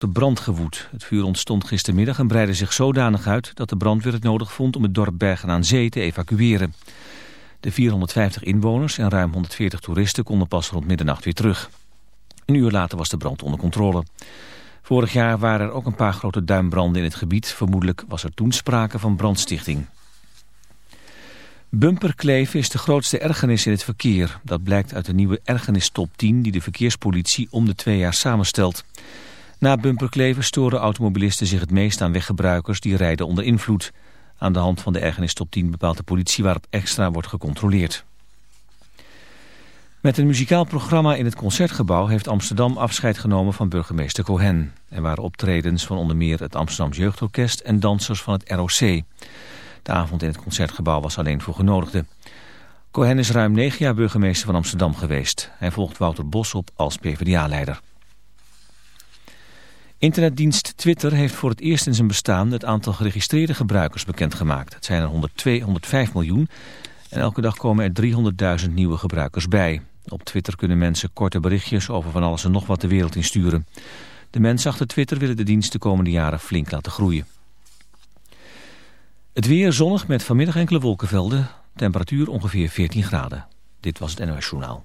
de brand gewoed. Het vuur ontstond gistermiddag en breidde zich zodanig uit dat de brandweer het nodig vond om het dorp Bergen aan Zee te evacueren. De 450 inwoners en ruim 140 toeristen konden pas rond middernacht weer terug. Een uur later was de brand onder controle. Vorig jaar waren er ook een paar grote duimbranden in het gebied. Vermoedelijk was er toen sprake van brandstichting. Bumperkleven is de grootste ergernis in het verkeer. Dat blijkt uit de nieuwe ergernis-top 10 die de verkeerspolitie om de twee jaar samenstelt. Na bumperkleven storen automobilisten zich het meest aan weggebruikers die rijden onder invloed. Aan de hand van de ergernis top 10 bepaalt de politie waarop extra wordt gecontroleerd. Met een muzikaal programma in het Concertgebouw heeft Amsterdam afscheid genomen van burgemeester Cohen. Er waren optredens van onder meer het Amsterdams Jeugdorkest en dansers van het ROC. De avond in het Concertgebouw was alleen voor genodigden. Cohen is ruim negen jaar burgemeester van Amsterdam geweest. Hij volgt Wouter Bos op als PvdA-leider. Internetdienst Twitter heeft voor het eerst in zijn bestaan het aantal geregistreerde gebruikers bekendgemaakt. Het zijn er 102, 105 miljoen en elke dag komen er 300.000 nieuwe gebruikers bij. Op Twitter kunnen mensen korte berichtjes over van alles en nog wat de wereld insturen. De mensen achter Twitter willen de dienst de komende jaren flink laten groeien. Het weer zonnig met vanmiddag enkele wolkenvelden. Temperatuur ongeveer 14 graden. Dit was het NOS Journaal.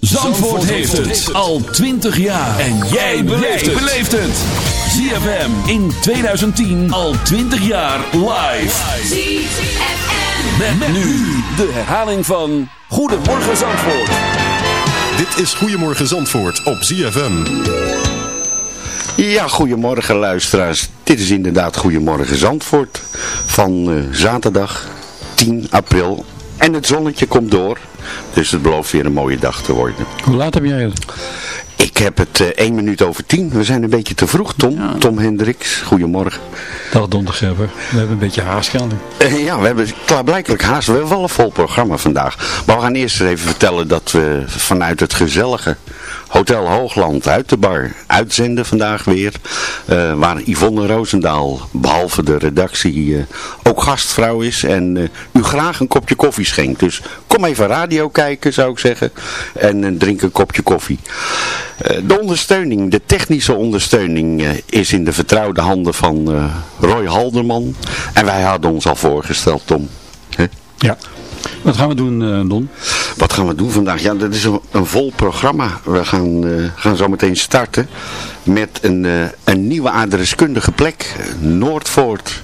Zandvoort heeft het al 20 jaar. En jij beleeft het. ZFM in 2010 al 20 jaar live. ZFM. Met, nu de herhaling van Goedemorgen Zandvoort. Dit is Goedemorgen Zandvoort op ZFM. Ja, goedemorgen luisteraars. Dit is inderdaad Goedemorgen Zandvoort van eh, zaterdag 10 april. En het zonnetje komt door, dus het belooft weer een mooie dag te worden. Hoe laat heb jij het? Ik heb het eh 1 minuut over 10. We zijn een beetje te vroeg, Tom. Tom Hendricks, goedemorgen. Dag dondergebber. We hebben een beetje haast gehad. Eh, ja, we hebben klaarblijkelijk haast. We hebben wel een vol programma vandaag. Maar we gaan eerst even vertellen dat we vanuit het gezellige Hotel Hoogland uit de bar uitzenden vandaag weer. Eh, waar Yvonne Roosendaal, behalve de redactie, ook gastvrouw is. En u graag een kopje koffie schenkt. Dus kom even radio kijken, zou ik zeggen. En drink een kopje koffie. Eh, de ondersteuning, de technische ondersteuning eh, is in de vertrouwde handen van eh, Roy Halderman. En wij hadden ons al voorgesteld, Tom. Ja. Wat gaan we doen, Don? Wat gaan we doen vandaag? Ja, dat is een, een vol programma. We gaan, eh, gaan zo meteen starten met een, een nieuwe adreskundige plek. Noordvoort.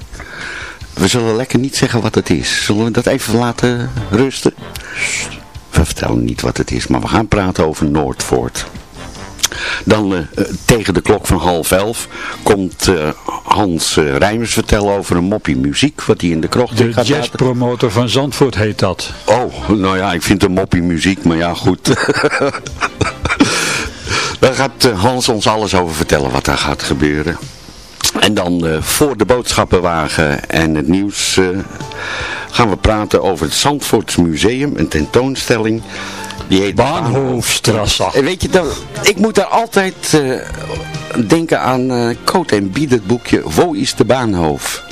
We zullen lekker niet zeggen wat het is. Zullen we dat even laten rusten? We vertellen niet wat het is, maar we gaan praten over Noordvoort. Dan eh, tegen de klok van half elf komt eh, Hans eh, Rijmers vertellen over een moppie muziek. Wat hij in de krocht De gaat laten. jazzpromotor van Zandvoort heet dat. Oh, nou ja, ik vind een moppie muziek, maar ja, goed. Daar gaat Hans ons alles over vertellen wat daar gaat gebeuren. En dan eh, voor de boodschappenwagen en het nieuws eh, gaan we praten over het Zandvoorts Museum, een tentoonstelling. Die heet Bahnhofstrasse. En weet je, dan, ik moet daar altijd eh, denken aan eh Coat en Bied, het boekje Wo is de Bahnhof?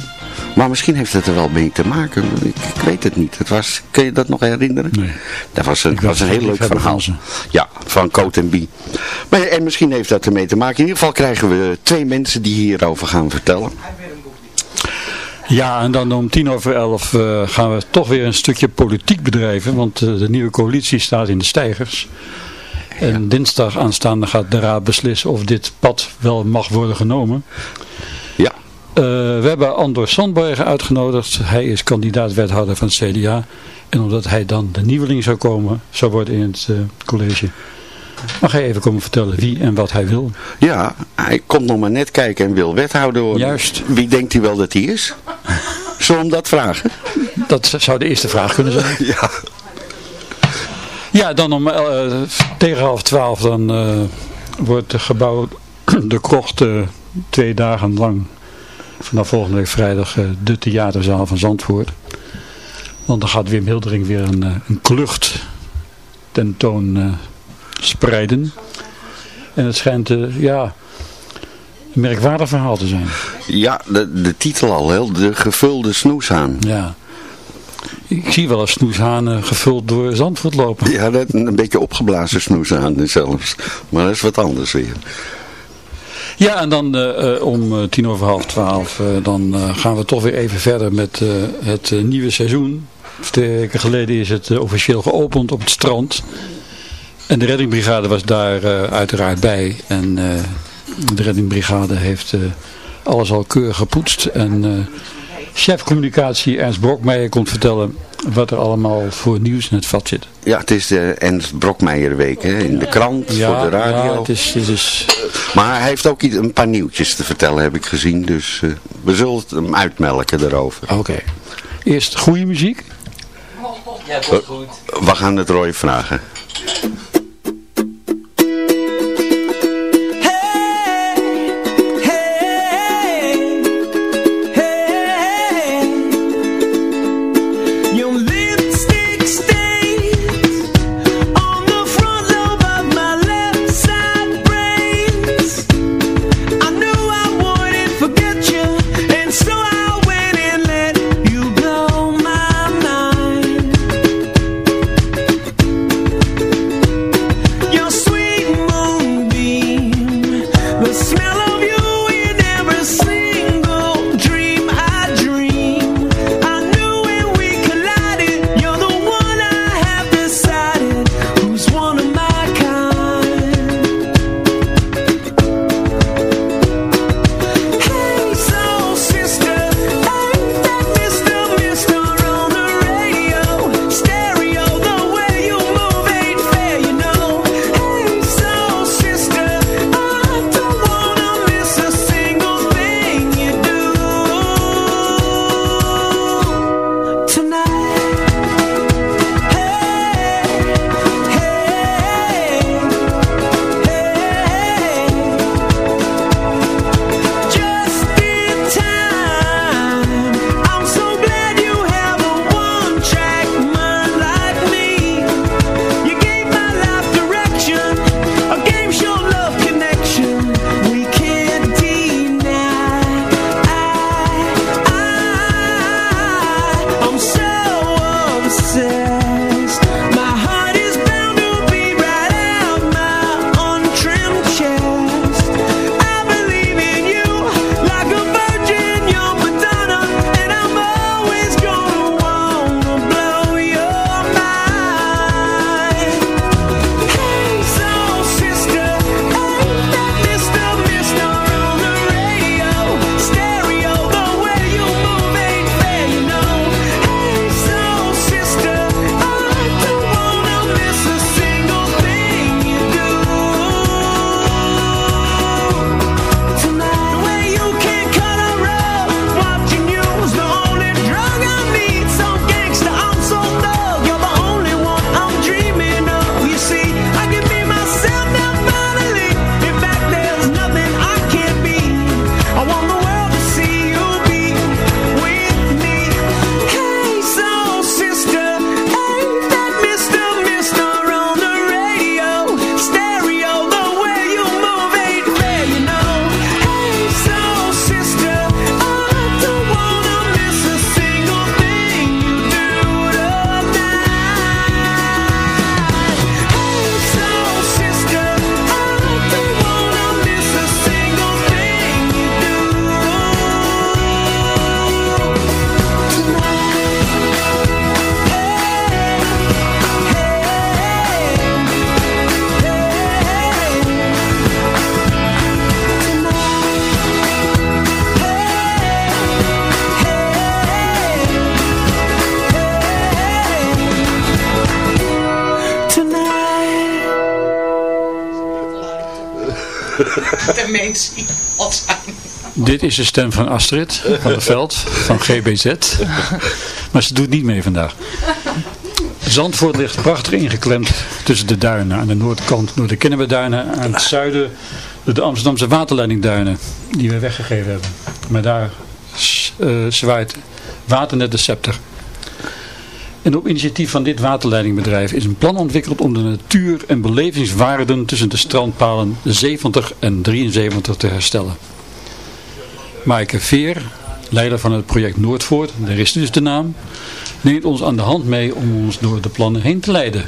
Maar misschien heeft het er wel mee te maken. Ik, ik weet het niet. Het was, kun je dat nog herinneren? Nee. Dat was een, was een heel leuk verhaal. Ja, van Coat en. Maar, en misschien heeft dat ermee te maken. In ieder geval krijgen we twee mensen die hierover gaan vertellen. Ja, en dan om tien over elf eh, gaan we toch weer een stukje politiek bedrijven. Want eh, de nieuwe coalitie staat in de stijgers. En dinsdag aanstaande gaat de raad beslissen of dit pad wel mag worden genomen. Eh, we hebben Andor Sandbergen uitgenodigd. Hij is kandidaat wethouder van het CDA. En omdat hij dan de nieuweling zou komen, zou worden in het eh, college. Mag hij even komen vertellen wie en wat hij wil? ja, hij komt nog maar net kijken en wil wethouder worden. Juist. Wie denkt hij wel dat hij is? Zullen we hem dat vragen? Dat zou de eerste vraag kunnen zijn. Ja. Ja, dan om eh, tegen half twaalf dan wordt het gebouw de krocht twee dagen lang vanaf volgende week vrijdag eh, de theaterzaal van Zandvoort. Want dan gaat Wim Hildering weer een, eh, een klucht tentoon eh, spreiden. En het schijnt ja, een merkwaardig verhaal te zijn. Ja, de, de titel al, hè? de gevulde snoeshaan. Ja. Ik zie wel eens snoeshanen gevuld door Zandvoort lopen. Ja, dat, een beetje opgeblazen snoeshaan zelfs. Maar dat is wat anders weer. Ja, en dan eh, eh, om eh, tien over half twaalf, dan gaan we toch weer even verder met het nieuwe seizoen. Twee weken geleden is het officieel geopend op het strand. En de reddingbrigade was daar uiteraard bij. En de reddingbrigade heeft alles al keurig gepoetst. En chef communicatie Ernst Brokmeijer komt vertellen wat er allemaal voor nieuws in het vat zit. Ja, het is de Ernst Brokmeijer week hè? in de krant, voor de radio. Ja, het is, het is Maar hij heeft ook iets- een paar nieuwtjes te vertellen, heb ik gezien. Dus eh, we zullen hem uitmelken daarover. oké. Eerst goede muziek. We gaan het Roy vragen. Dit is de stem van Astrid van der Veld van GBZ. Maar ze doet niet mee vandaag. Zandvoort ligt prachtig ingeklemd tussen de duinen. Aan de noordkant door de Kennemerduinen. Aan het zuiden door de Amsterdamse waterleidingduinen. Die we weggegeven hebben. Maar daar eh, zwaait water de scepter. En op initiatief van dit waterleidingbedrijf is een plan ontwikkeld om de natuur- en belevingswaarden tussen de strandpalen 70 en 73 te herstellen. Maaike Veer, leider van het project Noordvoort, daar is dus de naam, neemt ons aan de hand mee om ons door de plannen heen te leiden.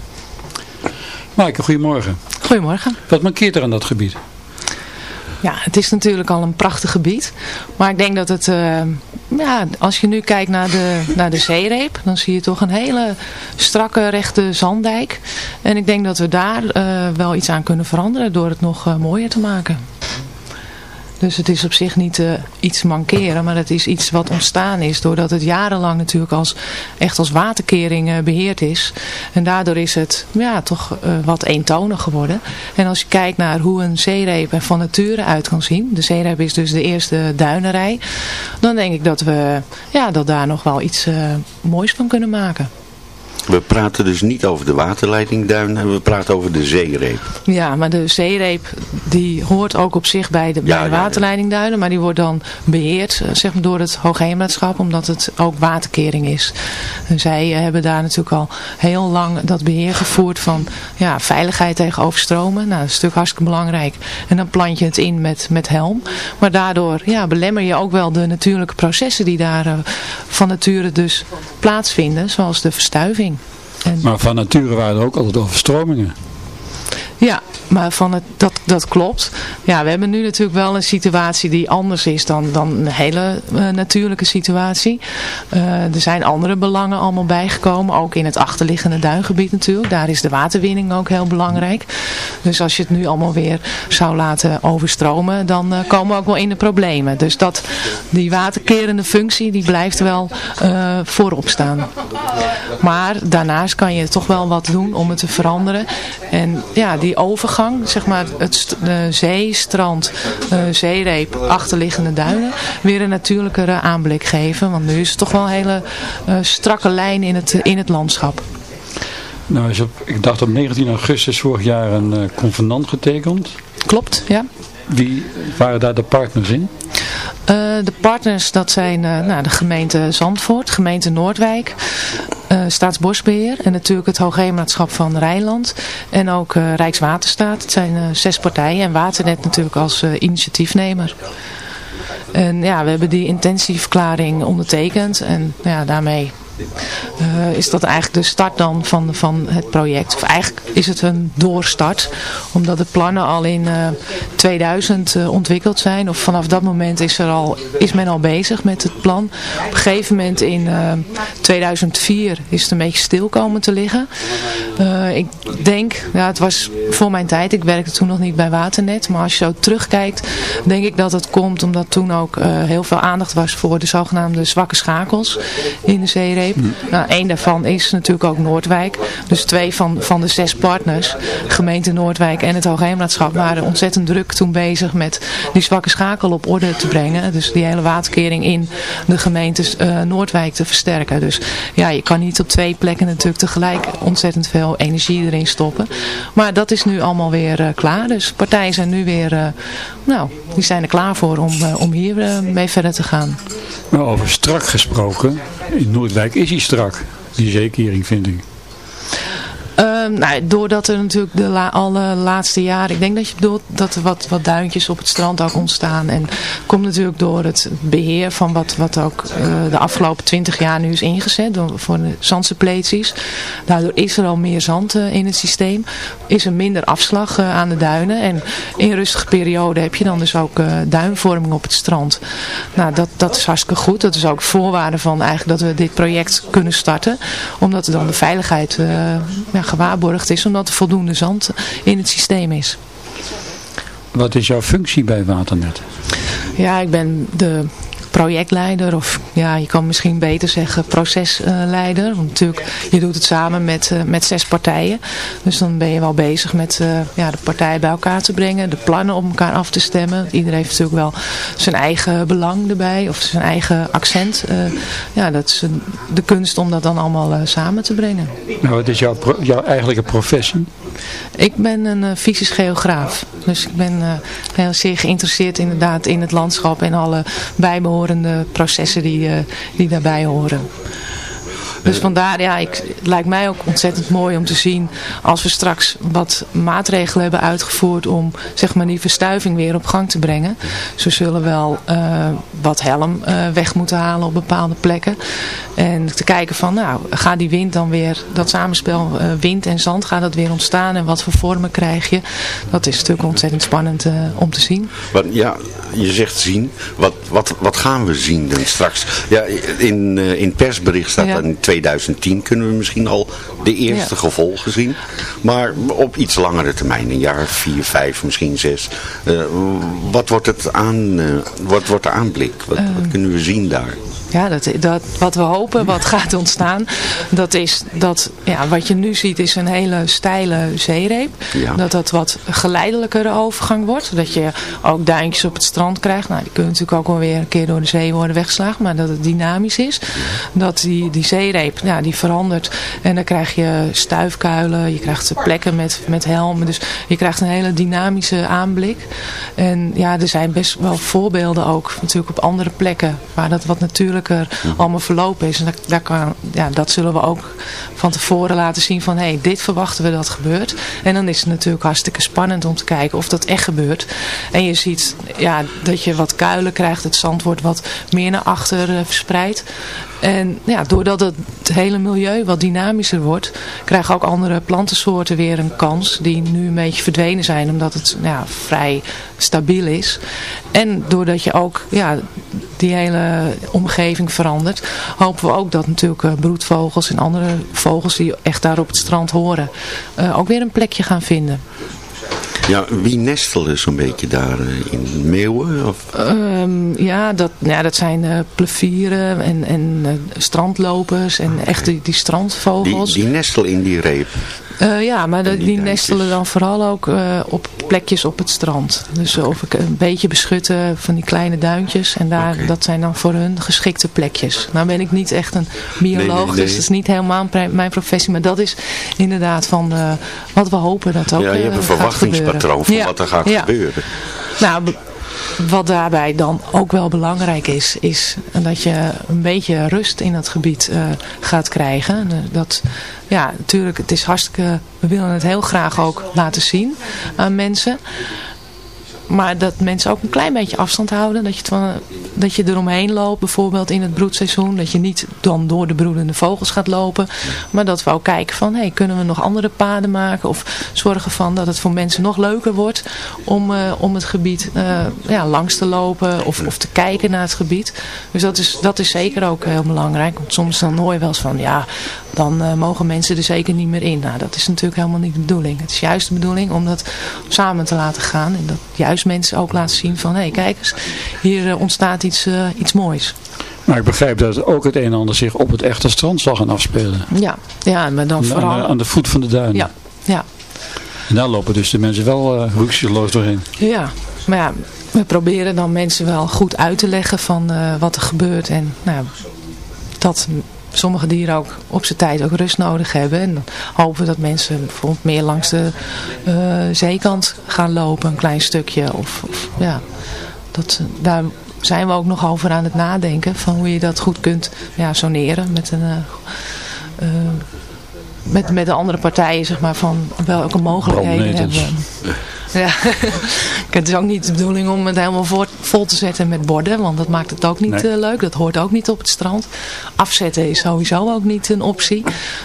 Maaike, goedemorgen. Goedemorgen. Wat mankeert er aan dat gebied? Ja, het is natuurlijk al een prachtig gebied. Maar ik denk dat het, uh, ja, als je nu kijkt naar de, naar de zeereep, dan zie je toch een hele strakke rechte zanddijk. En ik denk dat we daar uh, wel iets aan kunnen veranderen door het nog uh, mooier te maken. Dus het is op zich niet uh, iets mankeren, maar het is iets wat ontstaan is doordat het jarenlang natuurlijk als, echt als waterkering uh, beheerd is. En daardoor is het ja, toch uh, wat eentonig geworden. En als je kijkt naar hoe een zeereep er van nature uit kan zien, de zeereep is dus de eerste duinerij, dan denk ik dat we ja, dat daar nog wel iets moois van kunnen maken. We praten dus niet over de waterleidingduinen, we praten over de zeereep. Ja, maar de zeereep die hoort ook op zich bij de, ja, bij de waterleidingduinen, maar die wordt dan beheerd zeg maar, door het Hoogheemraadschap, omdat het ook waterkering is. En zij hebben daar natuurlijk al heel lang dat beheer gevoerd van ja, veiligheid tegen overstromen. Nou, dat is natuurlijk hartstikke belangrijk. En dan plant je het in met, met helm. Maar daardoor ja, belemmer je ook wel de natuurlijke processen die daar uh, van nature dus plaatsvinden, zoals de verstuiving. Maar van nature waren er ook altijd overstromingen. Ja, maar van het, dat, dat klopt. Ja, we hebben nu natuurlijk wel een situatie die anders is dan, dan een hele uh, natuurlijke situatie. Uh, er zijn andere belangen allemaal bijgekomen, ook in het achterliggende duingebied natuurlijk. Daar is de waterwinning ook heel belangrijk. Dus als je het nu allemaal weer zou laten overstromen, dan uh, komen we ook wel in de problemen. Dus dat, die waterkerende functie, die blijft wel voorop staan. Maar daarnaast kan je toch wel wat doen om het te veranderen. En ja, die overgang, zeg maar het de zee, strand, uh, zeereep, achterliggende duinen, weer een natuurlijkere aanblik geven. Want nu is het toch wel een hele uh, strakke lijn in het, in het landschap. Nou is op, ik dacht op 19 augustus vorig jaar een uh, convenant getekend. Klopt, ja. Wie waren daar de partners in? Uh, de partners, dat zijn uh, nou, de gemeente Zandvoort, gemeente Noordwijk, uh, Staatsbosbeheer en natuurlijk het Hoogheemraadschap van Rijnland en ook Rijkswaterstaat. Het zijn zes partijen en Waternet natuurlijk als initiatiefnemer. En ja, we hebben die intentieverklaring ondertekend en ja, daarmee uh, is dat eigenlijk de start dan van, van het project. Of eigenlijk is het een doorstart. Omdat de plannen al in uh, 2000 uh, ontwikkeld zijn. Of vanaf dat moment is, er al, is men al bezig met het plan. Op een gegeven moment in 2004 is het een beetje stil komen te liggen. ik denk, ja, het was voor mijn tijd. Ik werkte toen nog niet bij Waternet. Maar als je zo terugkijkt, denk ik dat het komt omdat toen ook heel veel aandacht was voor de zogenaamde zwakke schakels in de zeereep. Nou, één daarvan is natuurlijk ook Noordwijk. Dus twee van, van de zes partners, gemeente Noordwijk en het Hoogheemraadschap, waren ontzettend druk toen bezig met die zwakke schakel op orde te brengen. Dus die hele waterkering in de gemeente uh, Noordwijk te versterken. Dus ja, je kan niet op twee plekken natuurlijk tegelijk ontzettend veel energie erin stoppen. Maar dat is nu allemaal weer uh, klaar. Dus partijen zijn nu weer, uh, nou, die zijn er klaar voor om, om hier mee verder te gaan. Maar over strak gesproken, in Noordwijk is hij strak, die zeekering vind ik. Uh, nou, doordat er natuurlijk de alle laatste jaren, ik denk dat je bedoelt dat er wat, wat duintjes op het strand ook ontstaan. En komt natuurlijk door het beheer van wat, wat ook uh, de afgelopen twintig jaar nu is ingezet voor de zandsuppleties. Daardoor is er al meer zand uh, in het systeem. Is er minder afslag uh, aan de duinen. En in rustige periode heb je dan dus ook duinvorming op het strand. Nou, dat, dat is hartstikke goed. Dat is ook voorwaarde van eigenlijk dat we dit project kunnen starten. Omdat er dan de veiligheid ja, gewaarborgd is, omdat er voldoende zand in het systeem is. Wat is jouw functie bij Waternet? Ja, ik ben de projectleider of ja, je kan misschien beter zeggen procesleider. Want natuurlijk, je doet het samen met, eh, met zes partijen. Dus dan ben je wel bezig met eh, ja, de partijen bij elkaar te brengen, de plannen op elkaar af te stemmen. Iedereen heeft natuurlijk wel zijn eigen belang erbij of zijn eigen accent. Eh, ja, dat is de kunst om dat dan allemaal samen te brengen. Nou, wat is jouw, jouw eigenlijke professie? Ik ben een fysisch geograaf. Dus ik ben heel zeer geïnteresseerd inderdaad in het landschap en alle bijbehorende processen die, eh, die daarbij horen. Dus vandaar, ja, ik, het lijkt mij ook ontzettend mooi om te zien als we straks wat maatregelen hebben uitgevoerd om zeg maar die verstuiving weer op gang te brengen. Ze zullen wel eh, wat helm eh, weg moeten halen op bepaalde plekken. En te kijken van, nou, gaat die wind dan weer, dat samenspel eh, wind en zand, gaat dat weer ontstaan en wat voor vormen krijg je? Dat is natuurlijk ontzettend spannend om te zien. Wat, ja, je zegt zien. Wat, wat, wat gaan we zien dan straks? Ja, in, in het persbericht staat Ja. dan in 2010 kunnen we misschien al de eerste Ja. gevolgen zien. Maar op iets langere termijn, een jaar, vier, vijf, misschien zes. eh, wat wordt het aan, eh, wat wordt de aanblik? Wat, wat kunnen we zien daar? Ja, dat, dat, wat we hopen, wat gaat ontstaan, dat is dat, ja, wat je nu ziet is een hele steile zeereep. Ja. Dat dat wat geleidelijkere overgang wordt. Dat je ook duintjes op het strand krijgt. Nou, die kunnen natuurlijk ook wel weer een keer door de zee worden weggeslagen. Maar dat het dynamisch is. Dat die, die zeereep, ja, die verandert. En dan krijg je stuifkuilen, je krijgt plekken met, met helmen. Dus je krijgt een hele dynamische aanblik. En ja, er zijn best wel voorbeelden ook natuurlijk op andere plekken. Waar dat wat natuurlijker allemaal verlopen is. En dat, daar kan, ja, dat zullen we ook van tevoren laten zien van... hé, hey, dit verwachten we dat gebeurt. En dan is het natuurlijk hartstikke spannend om te kijken of dat echt gebeurt. En je ziet ja, dat je wat kuilen krijgt. Het zand wordt wat meer naar achter eh, verspreid. En ja, doordat het hele milieu wat dynamischer wordt, krijgen ook andere plantensoorten weer een kans. Die nu een beetje verdwenen zijn, omdat het ja, vrij stabiel is. En doordat je ook ja, die hele omgeving verandert, hopen we ook dat natuurlijk eh, broedvogels en andere vogels die echt daar op het strand horen, eh, ook weer een plekje gaan vinden. Ja, wie nestelen zo'n beetje daar eh, in meeuwen? Of? Ehm, ja, dat, ja, dat zijn eh plevieren en, en eh, strandlopers en echt die, die Die, strandvogels. die nestelen in die reep. Eh, ja, maar de- die nestelen dan vooral ook eh, op plekjes op het strand. Dus of ik een beetje beschutten van die kleine duintjes. En daar, dat zijn dan voor hun geschikte plekjes. Nou ben ik niet echt een bioloog, Nee, nee, nee. dus dat is niet helemaal mijn professie. Maar dat is inderdaad van eh, wat we hopen dat ook Ja, je hebt een verwachtingspatroon van Ja, wat er gaat ja. gebeuren. Nou, wat daarbij dan ook wel belangrijk is, is dat je een beetje rust in dat gebied eh, gaat krijgen. En, eh, Dat, ja, natuurlijk, het is hartstikke, we willen het heel graag ook laten zien aan mensen. Maar dat mensen ook een klein beetje afstand houden. Dat je, van, dat je eromheen loopt, bijvoorbeeld in het broedseizoen. Dat je niet dan door de broedende vogels gaat lopen. Maar dat we ook kijken van, hey, kunnen we nog andere paden maken? Of zorgen van dat het voor mensen nog leuker wordt om, eh, om het gebied eh, ja, langs te lopen. Of, of te kijken naar het gebied. Dus dat is, dat is zeker ook heel belangrijk. Want soms dan hoor je wel eens van, ja, dan eh, mogen mensen er zeker niet meer in. Nou, dat is natuurlijk helemaal niet de bedoeling. Het is juist de bedoeling om dat samen te laten gaan. En dat juist mensen ook laten zien van, hé, hey, kijk eens, hier eh, ontstaat iets, eh, iets moois. Maar ik begrijp dat ook het een en ander zich op het echte strand zal gaan afspelen. Ja, ja maar dan Aan, vooral... aan de, aan de voet van de duinen. Ja, ja, En daar lopen dus de mensen wel uh, doorheen. ja. Maar ja, we proberen dan mensen wel goed uit te leggen van wat er gebeurt. En nou, dat sommige dieren ook op zijn tijd ook rust nodig hebben. En dan hopen we dat mensen bijvoorbeeld meer langs de eh, zeekant gaan lopen, een klein stukje. Of, of ja, dat, daar zijn we ook nog over aan het nadenken van hoe je dat goed kunt ja, soneren met een... eh, eh, met, met de andere partijen, zeg maar, van welke mogelijkheden hebben we. Ja, het is ook niet de bedoeling om het helemaal voor, vol te zetten met borden, want dat maakt het ook niet Nee. eh, leuk. Dat hoort ook niet op het strand. Afzetten is sowieso ook niet een optie.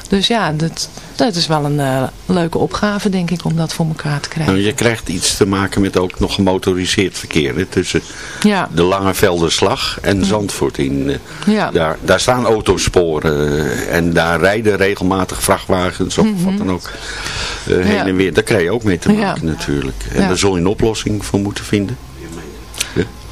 Dus ja, dat, dat is wel een eh, leuke opgave, denk ik, om dat voor elkaar te krijgen. Nou, je krijgt iets te maken met ook nog gemotoriseerd verkeer. Hè, tussen Ja, de Langevelderslag en Zandvoort in. eh, ja. daar, daar staan autosporen en daar rijden regelmatig vrachtwagens of wat dan ook heen Mhm. Ja. en weer. Daar krijg je ook mee te maken natuurlijk. En daar zul je een oplossing voor moeten vinden.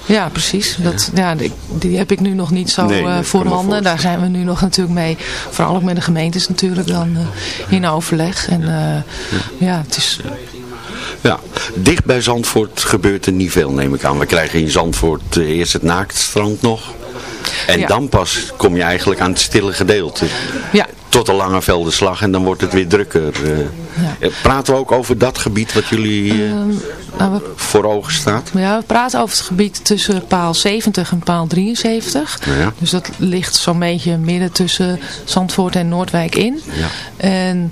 Ja, precies. Dat, ja, die, die heb ik nu nog niet zo Nee, eh, voorhanden. Daar zijn we nu nog natuurlijk mee, vooral ook met de gemeentes natuurlijk dan eh, in overleg. En eh, ja, het is... Ja, dicht bij Zandvoort gebeurt er niet veel, neem ik aan. We krijgen in Zandvoort eerst het naaktstrand nog. En Ja. dan pas kom je eigenlijk aan het stille gedeelte. Ja. Tot de Lange slag en dan wordt het weer drukker. eh. Eh, Praten we ook over dat gebied wat jullie eh, Ehm, nou, we voor ogen staat? Ja, we praten over het gebied tussen paal 70 en paal 73. Ja. Dus dat ligt zo'n beetje midden tussen Zandvoort en Noordwijk in. Ja. En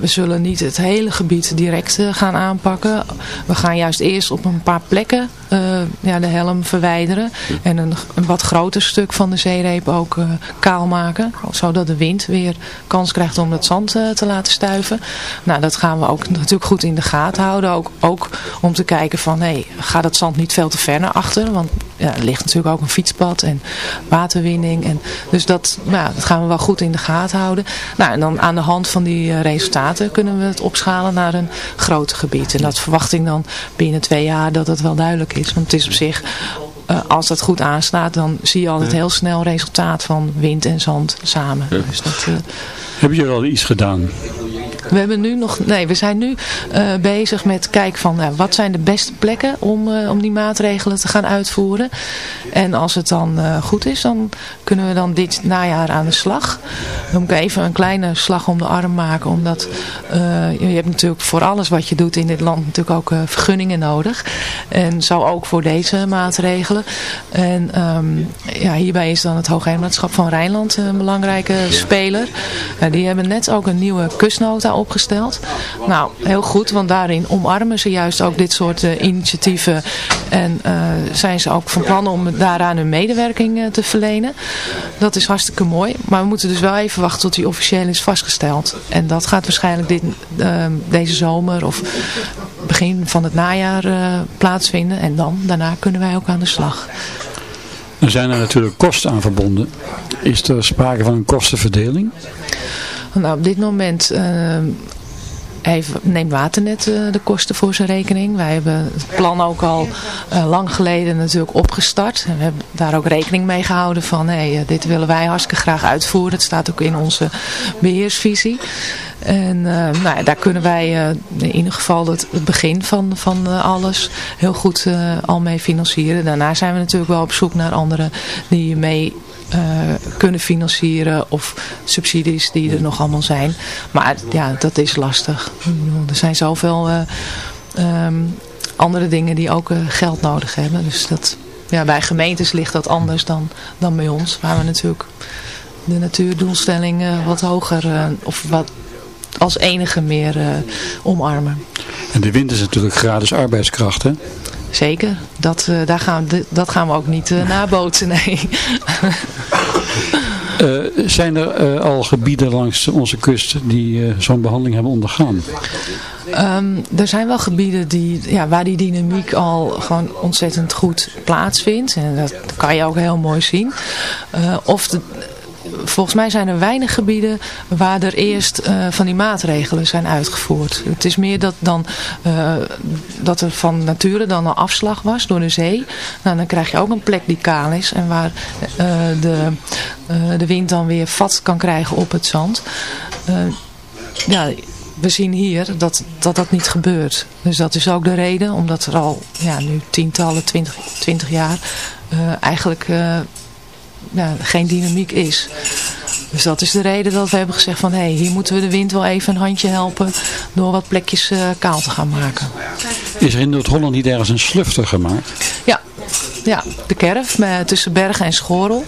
we zullen niet het hele gebied direct gaan aanpakken. We gaan juist eerst op een paar plekken eh, ja, de helm verwijderen. En een, wat groter stuk van de zeereep ook eh, kaal maken. Zodat de wind weer kans krijgt om het zand eh, te laten stuiven. Nou, dat gaan we ook natuurlijk goed in de gaten houden. Ook, ook om te kijken van, hé, gaat het zand niet veel te ver naar achter? Want ja, er ligt natuurlijk ook een fietspad en waterwinning. En, dus dat, dat gaan we wel goed in de gaten houden. Nou, en dan aan de hand van die resultaten kunnen we het opschalen naar een groter gebied. En dat verwacht ik dan binnen twee jaar dat het wel duidelijk is. Want het is op zich, eh, als dat goed aanslaat, dan zie je altijd heel snel resultaat van wind en zand samen. Dus dat... eh, Hebben jullie al iets gedaan? We hebben nu nog, nee, we zijn nu eh, bezig met kijken van nou, wat zijn de beste plekken om, eh, om die maatregelen te gaan uitvoeren. En als het dan eh, goed is, dan kunnen we dan dit najaar aan de slag. Dan moet ik even een kleine slag om de arm maken, omdat je hebt natuurlijk voor alles wat je doet in dit land natuurlijk ook vergunningen nodig. En zo ook voor deze maatregelen. En ehm, ja, hierbij is dan het Hoogheemraadschap van Rijnland een belangrijke speler. Ja, die hebben net ook een nieuwe kustnota opgesteld. Nou, heel goed, want daarin omarmen ze juist ook dit soort eh, initiatieven. En eh, zijn ze ook van plan om daaraan hun medewerking eh, te verlenen. Dat is hartstikke mooi. Maar we moeten dus wel even wachten tot die officieel is vastgesteld. En dat gaat waarschijnlijk dit, eh, deze zomer of begin van het najaar plaatsvinden. En dan, daarna kunnen wij ook aan de slag. Er zijn er natuurlijk kosten aan verbonden. Is er sprake van een kostenverdeling? Nou, op dit moment eh, heeft, neemt Waternet eh, de kosten voor zijn rekening. Wij hebben het plan ook al eh, lang geleden natuurlijk opgestart. En we hebben daar ook rekening mee gehouden van hey, eh, dit willen wij hartstikke graag uitvoeren. Het staat ook in onze beheersvisie. En nou ja, daar kunnen wij in ieder geval het, begin van, van alles heel goed al mee financieren. Daarna zijn we natuurlijk wel op zoek naar anderen die mee kunnen financieren of subsidies die er nog allemaal zijn. Maar ja, dat is lastig. Er zijn zoveel eh, ehm, andere dingen die ook eh, geld nodig hebben. Dus dat, ja, bij gemeentes ligt dat anders dan, dan bij ons. Waar we natuurlijk de natuurdoelstelling eh, wat hoger eh, of wat als enige meer eh, omarmen. En de wind is natuurlijk gratis arbeidskracht, hè? Zeker, dat, eh, daar gaan, we- dat gaan we ook niet eh, nabootsen, nee. Eh, zijn er al gebieden langs onze kust die zo'n behandeling hebben ondergaan? Ehm, er zijn wel gebieden die, ja, waar die dynamiek al gewoon ontzettend goed plaatsvindt. En dat kan je ook heel mooi zien. Of de, volgens mij zijn er weinig gebieden waar er eerst eh, van die maatregelen zijn uitgevoerd. Het is meer dat, dan, eh, dat er van nature dan een afslag was door de zee. Nou, dan krijg je ook een plek die kaal is en waar eh, de, de wind dan weer vat kan krijgen op het zand. Ja, we zien hier dat, dat dat niet gebeurt. Dus dat is ook de reden, omdat er al ja, nu tientallen, twintig, twintig jaar eigenlijk ja, geen dynamiek is. Dus dat is de reden dat we hebben gezegd van hé, hey, hier moeten we de wind wel even een handje helpen door wat plekjes eh, kaal te gaan maken. Is er in Noord-Holland niet ergens een slufter gemaakt? Ja, ja de kerf met, tussen Bergen en Schorel.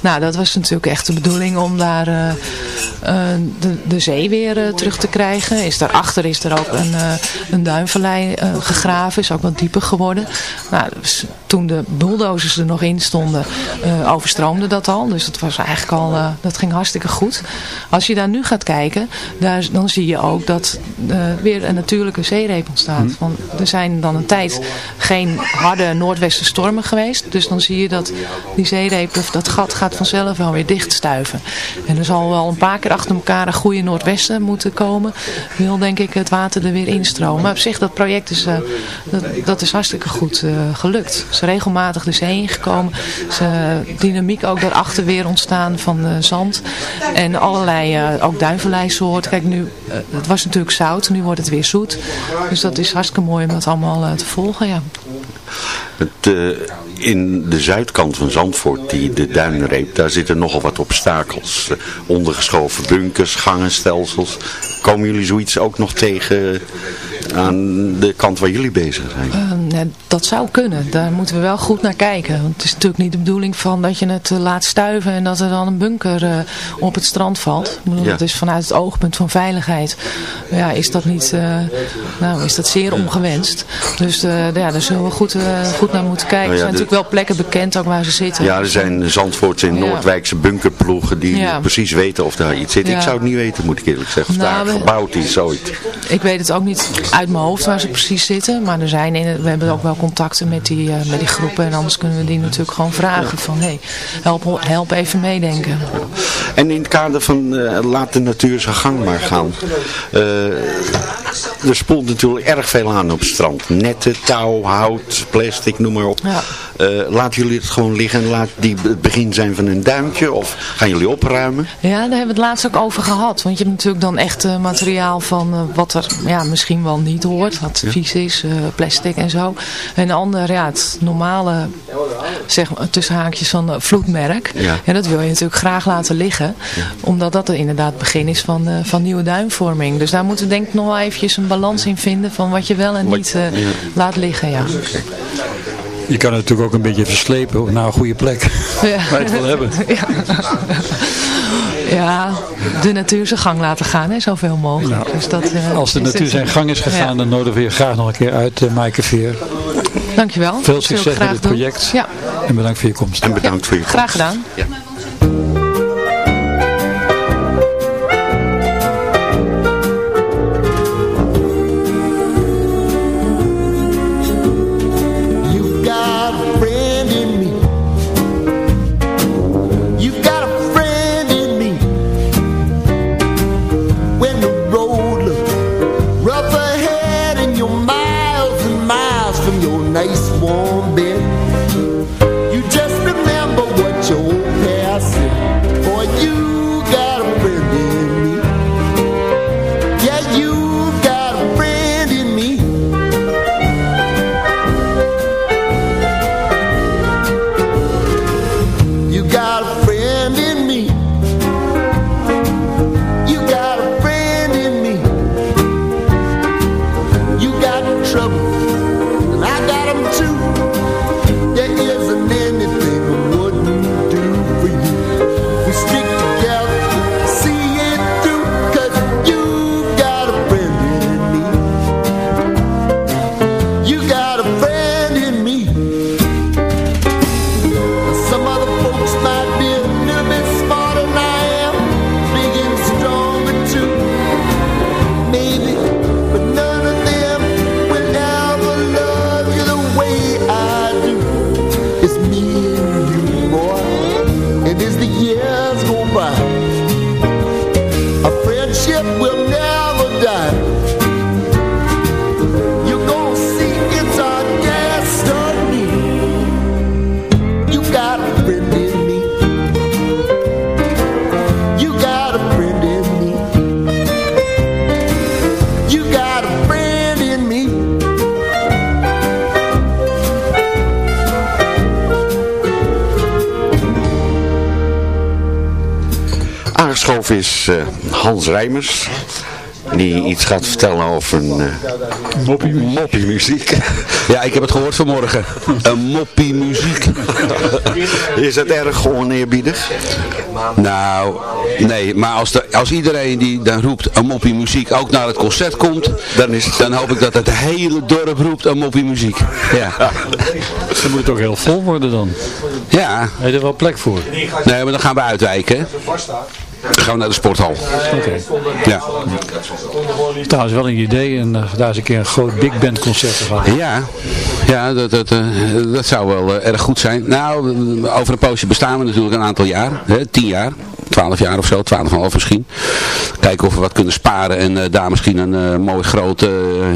Nou, dat was natuurlijk echt de bedoeling om daar eh, eh, de, de zee weer eh, terug te krijgen. Is daarachter is er ook een, een duinvallei gegraven, is ook wat dieper geworden. Nou, dus toen de bulldozers er nog in stonden, overstroomde dat al. Dus dat was eigenlijk al, dat ging hartstikke goed. Als je daar nu gaat kijken, daar, dan zie je ook dat weer een natuurlijke zeereep ontstaat. Want er zijn dan een tijd geen harde noordwestenstormen geweest. Dus dan zie je dat die zeereep, of dat gat gaat vanzelf wel weer dichtstuiven. En er zal wel een paar keer achter elkaar een goede noordwesten moeten komen. Wil denk ik het water er weer instromen. Maar op zich, dat project is, eh, dat, is hartstikke goed eh, gelukt. Ze regelmatig de zee ingekomen. Ze, dynamiek ook daarachter weer ontstaan van eh, zand. En allerlei, eh, ook duivenlijsoorten. Kijk nu, eh, het was natuurlijk zout, nu wordt het weer zoet. Dus dat is hartstikke mooi om dat allemaal eh, te volgen, ja. Het, eh, in de zuidkant van Zandvoort, die, de duinreep, daar zitten nogal wat obstakels. Eh, ondergeschoven bunkers, gangenstelsels. Komen jullie zoiets ook nog tegen aan de kant waar jullie bezig zijn? Eh, nee, dat zou kunnen. Daar moeten we wel goed naar kijken. Want het is natuurlijk niet de bedoeling van dat je het eh, laat stuiven en dat er dan een bunker eh, op het strand valt. Ik bedoel, Ja. Dat is vanuit het oogpunt van veiligheid. Ja, is dat niet, eh, nou, is dat zeer ongewenst. Dus eh, ja, daar zullen we goed, eh, goed naar moeten kijken. Nou ja, er zijn de- natuurlijk wel plekken bekend ook waar ze zitten. Ja, er zijn Zandvoortse en Ja. Noordwijkse bunkerploegen die precies weten of daar iets zit. Ik zou het niet weten, moet ik eerlijk zeggen. Of Nou, daar we- gebouwd is, ooit. Ik weet het ook niet uit mijn hoofd waar ze precies zitten. Maar er zijn in, we hebben ook wel contacten met die, eh, met die groepen. En anders kunnen we die natuurlijk gewoon vragen van... Hé, help, help even meedenken. En in het kader van eh, laat de natuur zijn gang maar gaan. Eh, er spoelt natuurlijk erg veel aan op het strand. Netten, touw, hout, plastic, noem maar op. Ja. Eh, laten jullie het gewoon liggen en laat die het begin zijn van een duimpje? Of gaan jullie opruimen? Ja, daar hebben we het laatst ook over gehad. Want je hebt natuurlijk dan echt eh, materiaal van eh, wat er ja, misschien wel niet hoort. Wat vies is, plastic en zo. En een ander, ja, het normale, zeg maar, tussen haakjes van vloedmerk. Ja. Dat wil je natuurlijk graag laten liggen. Omdat dat er inderdaad het begin is van, van nieuwe duinvorming. Dus daar moeten we denk ik nog wel eventjes een balans in vinden van wat je wel en niet laat liggen. Ja. Je kan het natuurlijk ook een beetje verslepen naar een goede plek. Ja. Waar je het wil hebben. Ja. ja, de natuur zijn gang laten gaan, hè, zoveel mogelijk. dus dat, eh, Als de natuur zijn gang is gegaan, Ja. dan nodigen we je graag nog een keer uit, uh, Maaike Veer. Dankjewel. Veel succes met het project. Ja, En bedankt voor je komst. En bedankt voor je komst. graag gedaan. Nice warm bed, is eh, Hans Rijmers. Die iets gaat vertellen over een uh, moppie muziek. Ja, ik heb het gehoord vanmorgen. Een moppie muziek. Is dat erg oneerbiedig? Nou, nee, maar als, de, als iedereen die dan roept een moppie muziek ook naar het concert komt, dan, is het... dan hoop ik dat het hele dorp roept een moppie muziek. Ja. Dan moet het ook heel vol worden dan. Ja. Heb je er wel plek voor? Nee, maar dan gaan we uitwijken. Gaan we naar de sporthal. Oké. Ja. Trouwens wel een idee en uh, daar is een keer een groot big band concert te gaan. Ja. Ja, dat, dat, eh, dat zou wel eh, erg goed zijn. Nou, over een poosje bestaan we natuurlijk een aantal jaar. Hè, tien jaar. 12 jaar of zo, 12,5 misschien. Kijken of we wat kunnen sparen en eh, daar misschien een eh, mooi groot eh,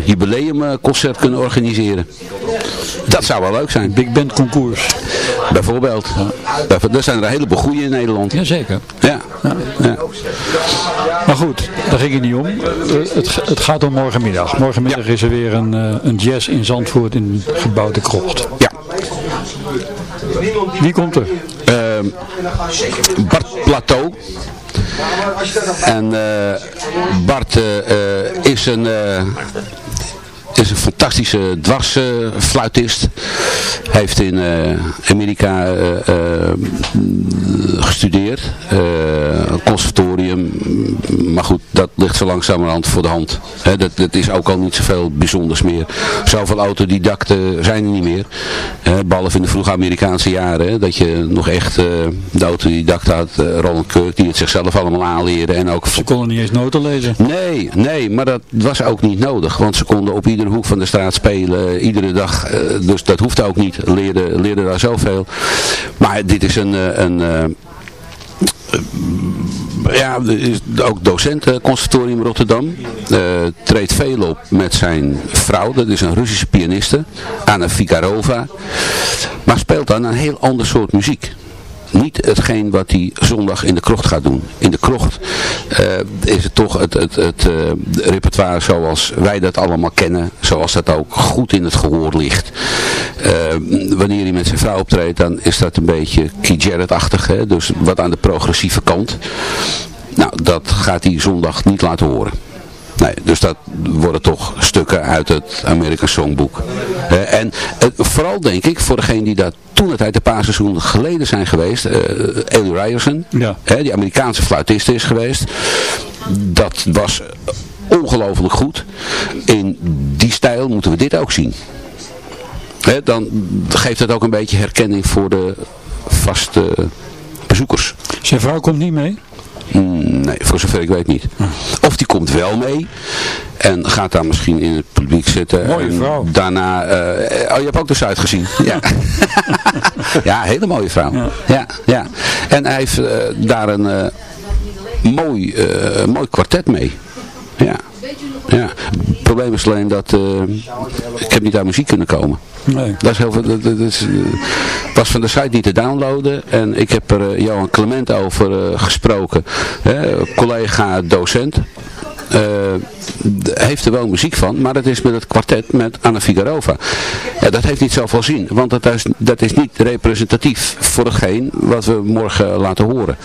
jubileumconcert kunnen organiseren. Dat zou wel leuk zijn. Big Band concours. Bijvoorbeeld. Bijvo- Er zijn er een heleboel goede in Nederland. Jazeker. Ja. ja. Maar goed, daar ging het niet om. Het, het gaat om morgenmiddag. Morgenmiddag is er weer een, een jazz in Zandvoort in gebouw de Krocht. Ja. Wie komt er? Ehm, Bart Plateau. En eh, Bart eh, eh, is een... is een fantastische dwarsfluitist. heeft in eh, Amerika eh, eh, gestudeerd. conservatorium. Maar goed, dat ligt zo langzamerhand voor de hand. Hè, dat, dat is ook al niet zoveel bijzonders meer. Zoveel autodidacten zijn er niet meer. Hè, behalve in de vroege Amerikaanse jaren. dat je nog echt de autodidact had. eh, Ronald Kirk die het zichzelf allemaal aanleren. En ook Ze konden niet eens noten lezen. Nee, nee, maar dat was ook niet nodig. Want ze konden op hoek van de straat spelen, iedere dag. eh, dus dat hoefde ook niet. Leerden leerde daar zoveel. Maar dit is een... eh, een eh, ja, ook docent conservatorium Rotterdam. Treedt veel op met zijn vrouw. Dat is een Russische pianiste. Anna Fikarova. Maar speelt dan een heel ander soort muziek hetgeen wat hij zondag in de krocht gaat doen. In de krocht eh, is het toch het, het, het eh, repertoire zoals wij dat allemaal kennen. Zoals dat ook goed in het gehoor ligt. Eh, wanneer hij met zijn vrouw optreedt, dan is dat een beetje Keith Jarrett-achtig. Dus wat aan de progressieve kant. Nou, dat gaat hij zondag niet laten horen. Nee, dus dat worden toch stukken uit het American Songbook. Eh, en eh, vooral denk ik, voor degene die dat toen het uit de paar seizoenen geleden zijn geweest, eh Eli Ryerson, Ja. hè, die Amerikaanse fluitist is geweest, dat was ongelooflijk goed. In die stijl moeten we dit ook zien. Hè, dan geeft het ook een beetje herkenning voor de vaste bezoekers. Zijn vrouw komt niet mee? Mm, Nee, voor zover ik weet niet. Of die komt wel mee en gaat daar misschien in het publiek zitten. Mooie en vrouw. Daarna, eh, oh je hebt ook de Zuid gezien. Ja, ja hele mooie vrouw. Ja. Ja, En hij heeft eh, daar een eh, mooi, mooi kwartet mee. Ja. Ja. Het probleem is alleen dat ik heb niet aan muziek kunnen komen. Nee. Dat is heel dat, dat is, eh, was van de site niet te downloaden en ik heb er eh, Johan Clement over eh, gesproken, hè, collega docent. Eh, heeft er wel muziek van, maar dat is met het kwartet met Anna Figarova. Ja, dat heeft niet zoveel zin, want dat is, dat is niet representatief voor hetgeen wat we morgen laten horen.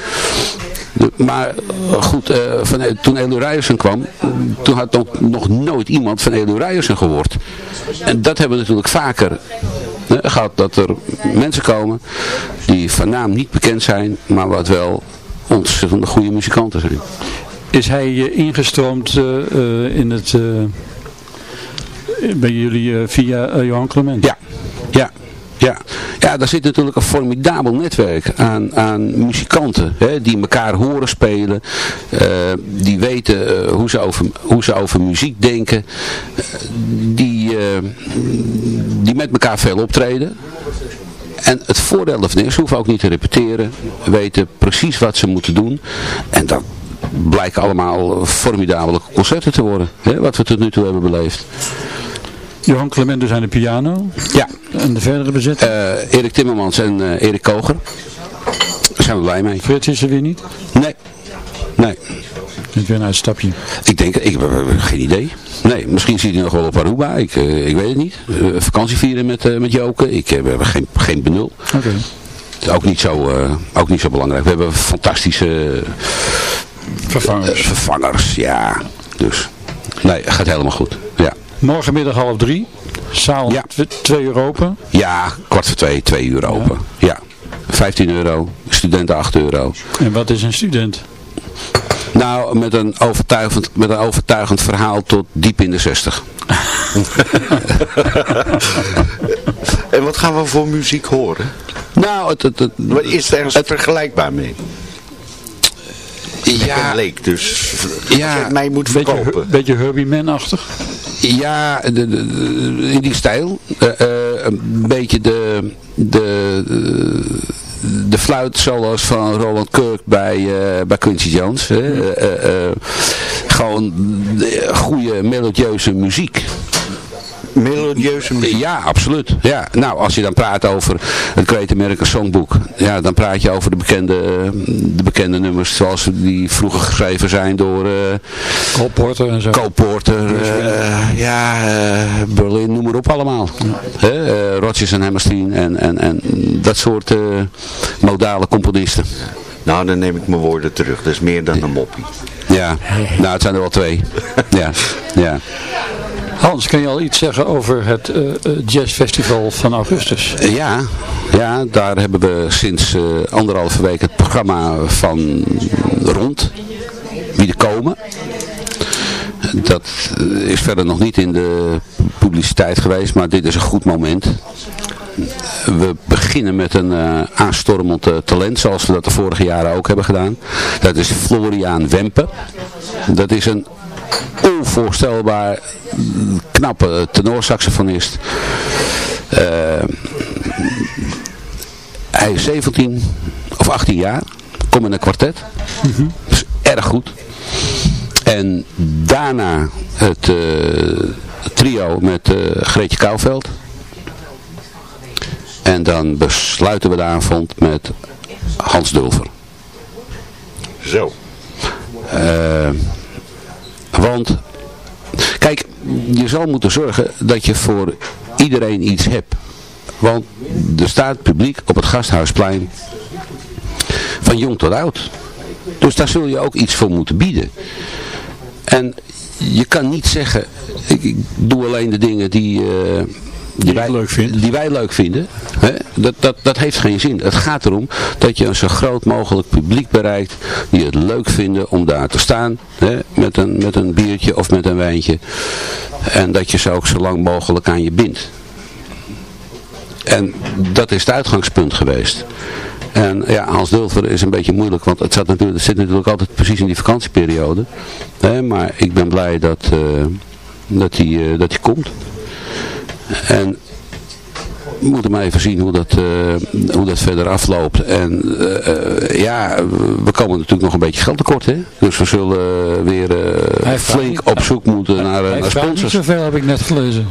Maar eh, goed, eh, van, toen Elu Rijersen kwam, toen had nog, nog nooit iemand van Elu Rijersen gehoord. En dat hebben we natuurlijk vaker eh, gehad, dat er mensen komen die van naam niet bekend zijn, maar wat wel ontzettend goede muzikanten zijn. Is hij eh, ingestroomd eh, eh, in het, bij jullie via Johan Clement? Ja, ja. Ja. ja, daar zit natuurlijk een formidabel netwerk aan, aan muzikanten hè, die elkaar horen spelen, die weten hoe, ze over, hoe ze over muziek denken, die, die met elkaar veel optreden. En het voordeel ervan is, ze hoeven ook niet te repeteren, weten precies wat ze moeten doen. En dat blijken allemaal formidabele concerten te worden, hè, wat we tot nu toe hebben beleefd. Johan Clement dus aan de piano. Ja. En de verdere bezetting? Eh, Erik Timmermans en eh, Erik Koger. Daar zijn we blij mee. Frits is er weer niet? Nee. Nee. Dit weer een uitstapje. Ik denk, ik heb eh, geen idee. Nee, misschien zit hij nog wel op Aruba. Ik, ik weet het niet. Vakantie vieren met, met Joken. Ik heb geen, geen benul. Oké. Is ook niet, zo, ook niet zo belangrijk. We hebben fantastische Vervangers. vervangers. Ja, dus. Nee, gaat helemaal goed. Ja. Morgenmiddag half drie. Zaal Ja. tw- twee uur open. Ja, kwart voor twee, twee uur open. Ja. 15 euro, studenten 8 euro. En wat is een student? Nou, met een overtuigend, met een overtuigend verhaal tot diep in de 60. En wat gaan we voor muziek horen? Nou, het, het, Is er ergens vergelijkbaar mee? Ik ben ja, leek, dus als Ja, je het mij moet Beetje, verkopen. beetje Herbie Man-achtig. Ja, de, de- de- in die stijl. Eh, eh, een beetje de, de, de fluit zoals van Roland Kirk bij, eh, bij Quincy Jones. Hè. Eh, eh, eh, gewoon de goede melodieuze muziek. Melodieuze muziek? Ja, absoluut. Ja. Nou, als je dan praat over het Great American Songbook, ja, dan praat je over de bekende, eh, de bekende nummers zoals die vroeger geschreven zijn door eh Cole Porter en zo. Cole Porter, eh, ja, eh, Berlin, noem maar op allemaal. Hè, eh, Rodgers en Hammerstein en, en, en dat soort eh, modale componisten. Nou, dan neem ik mijn woorden terug. Dat is meer dan een moppie. Ja, nou het zijn er wel twee. Ja, ja. Hans, kan je al iets zeggen over het eh, jazzfestival van augustus? Eh, Ja, ja, daar hebben we sinds eh, anderhalve week het programma van rond. Wie er komen. Dat is verder nog niet in de publiciteit geweest, maar dit is een goed moment. We beginnen met een aanstormend talent, zoals we dat de vorige jaren ook hebben gedaan. Dat is Floriaan Wempe. Dat is een onvoorstelbaar mm, knappe tenorsaxofonist. Eh, hij is 17 of 18 jaar. Komt in een kwartet. Is erg goed. En daarna het eh, trio met eh, Greetje Kouwveld. En dan besluiten we de avond met Hans Dulver. Zo. Want, kijk, je zal moeten zorgen dat je voor iedereen iets hebt. Want er staat publiek op het Gasthuisplein van jong tot oud. Dus daar zul je ook iets voor moeten bieden. En je kan niet zeggen, ik, doe alleen de dingen die, eh, die, wij, leuk die wij leuk vinden. Hè? Dat, dat, dat heeft geen zin. Het gaat erom dat je een zo groot mogelijk publiek bereikt die het leuk vinden om daar te staan. Hè? Met, een, met een biertje of met een wijntje. En dat je ze ook zo lang mogelijk aan je bindt. En dat is het uitgangspunt geweest. En ja, Hans Dulver is een beetje moeilijk, want het, zat natuurlijk, het zit natuurlijk altijd precies in die vakantieperiode. Hè, maar ik ben blij dat, eh, dat hij eh, dat hij komt. En we moeten maar even zien hoe dat, eh, hoe dat verder afloopt. En eh, eh, ja, we komen natuurlijk nog een beetje geld tekort. Hè? Dus we zullen weer eh, flink op zoek moeten naar, eh, Hij naar vraagt niet sponsors. zoveel, heb ik net gelezen.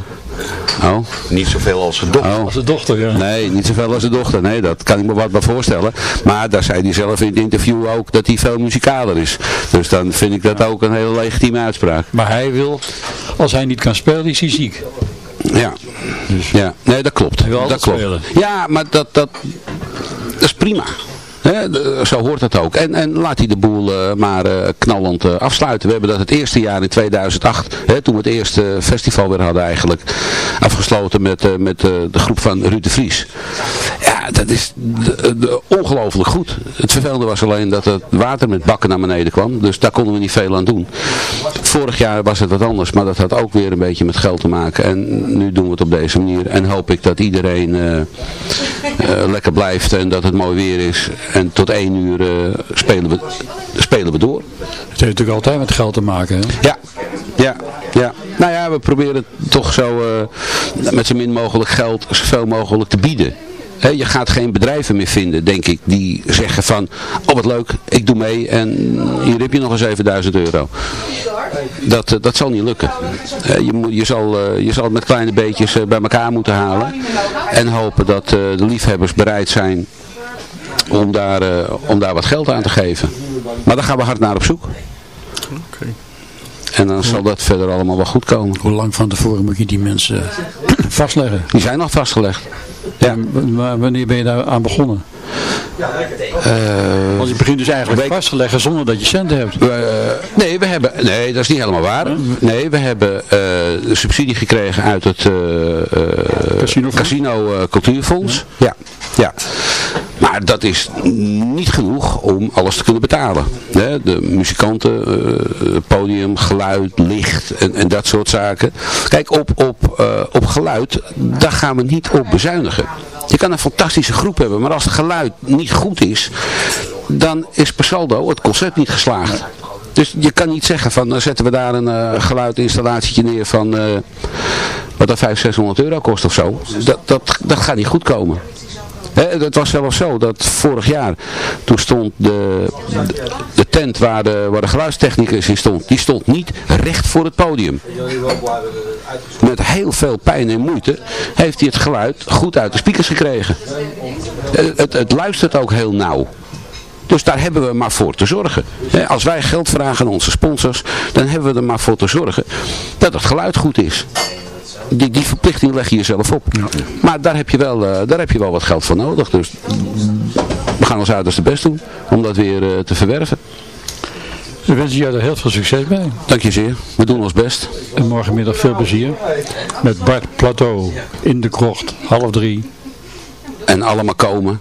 Oh. Niet zoveel als zijn dochter. Als de dochter, ja. Nee, niet zoveel als de dochter. Nee, dat kan ik me wat bij voorstellen. Maar daar zei hij zelf in het interview ook dat hij veel muzikaler is. Dus dan vind ik dat ook een hele legitieme uitspraak. Maar hij wil, als hij niet kan spelen, is hij ziek. Ja, ja. nee, dat klopt. Dat klopt. spelen. Ja, maar dat, dat, dat is prima. Zo hoort het ook. En, en laat hij de boel eh, maar eh, knallend eh, afsluiten. We hebben dat het eerste jaar in 2008, hè, toen we het eerste festival weer hadden eigenlijk, afgesloten met, met de groep van Ruud de Vries. Ja, dat is ongelooflijk goed. Het vervelende was alleen dat het water met bakken naar beneden kwam. Dus daar konden we niet veel aan doen. Vorig jaar was het wat anders, maar dat had ook weer een beetje met geld te maken. En nu doen we het op deze manier. En hoop ik dat iedereen eh, eh, lekker blijft en dat het mooi weer is. En tot één uur eh, spelen, we, spelen we door. Het heeft natuurlijk altijd met geld te maken. Hè? Ja, ja, ja. Nou ja, we proberen toch zo met zo min mogelijk geld zoveel mogelijk te bieden. Je gaat geen bedrijven meer vinden, denk ik, die zeggen van, oh wat leuk, ik doe mee en hier heb je nog eens 7000 euro. Dat, eh, dat zal niet lukken. Eh, je, je, zal, eh, je zal het met kleine beetjes bij elkaar moeten halen en hopen dat de liefhebbers bereid zijn om daar, om daar wat geld aan te geven. Maar daar gaan we hard naar op zoek. En dan zal dat verder allemaal wel goed komen. Hoe lang van tevoren moet je die mensen vastleggen? Die zijn al vastgelegd. Ja. Maar wanneer ben je daar aan begonnen? Want je begint dus eigenlijk vast te leggen zonder dat je centen hebt. We, eh, nee, we hebben, nee, dat is niet helemaal waar. Nee, we hebben eh, de subsidie gekregen uit het eh, eh, Casino eh, Cultuurfonds. Ja. ja. Maar dat is niet genoeg om alles te kunnen betalen. De muzikanten, eh, podium, geluid, licht en, en dat soort zaken. Kijk, op, op, eh, op geluid, daar gaan we niet op bezuinigen. Je kan een fantastische groep hebben, maar als het geluid niet goed is, dan is per saldo het concert niet geslaagd. Dus je kan niet zeggen van, dan zetten we daar een uh, geluidinstallatie neer van, wat dat 500, 600 euro kost of zo. Dat, dat, dat gaat niet goed komen. Het was zelfs zo dat vorig jaar, toen stond de, de, tent waar de, waar de geluidstechnicus in stond, die stond niet recht voor het podium. Met heel veel pijn en moeite heeft hij het geluid goed uit de speakers gekregen. Het, het, het luistert ook heel nauw. Dus daar hebben we maar voor te zorgen. Als wij geld vragen aan onze sponsors, dan hebben we er maar voor te zorgen dat het geluid goed is. Die, die verplichting leg je jezelf op. Ja. Maar daar heb, je wel, uh, daar heb je wel wat geld voor nodig. Dus we gaan ons uiterste best doen om dat weer uh, te verwerven. We wensen jou er heel veel succes bij. Dank je zeer. We doen ons best. En morgenmiddag veel plezier. Met Bart Plateau in de krocht, half drie. En allemaal komen.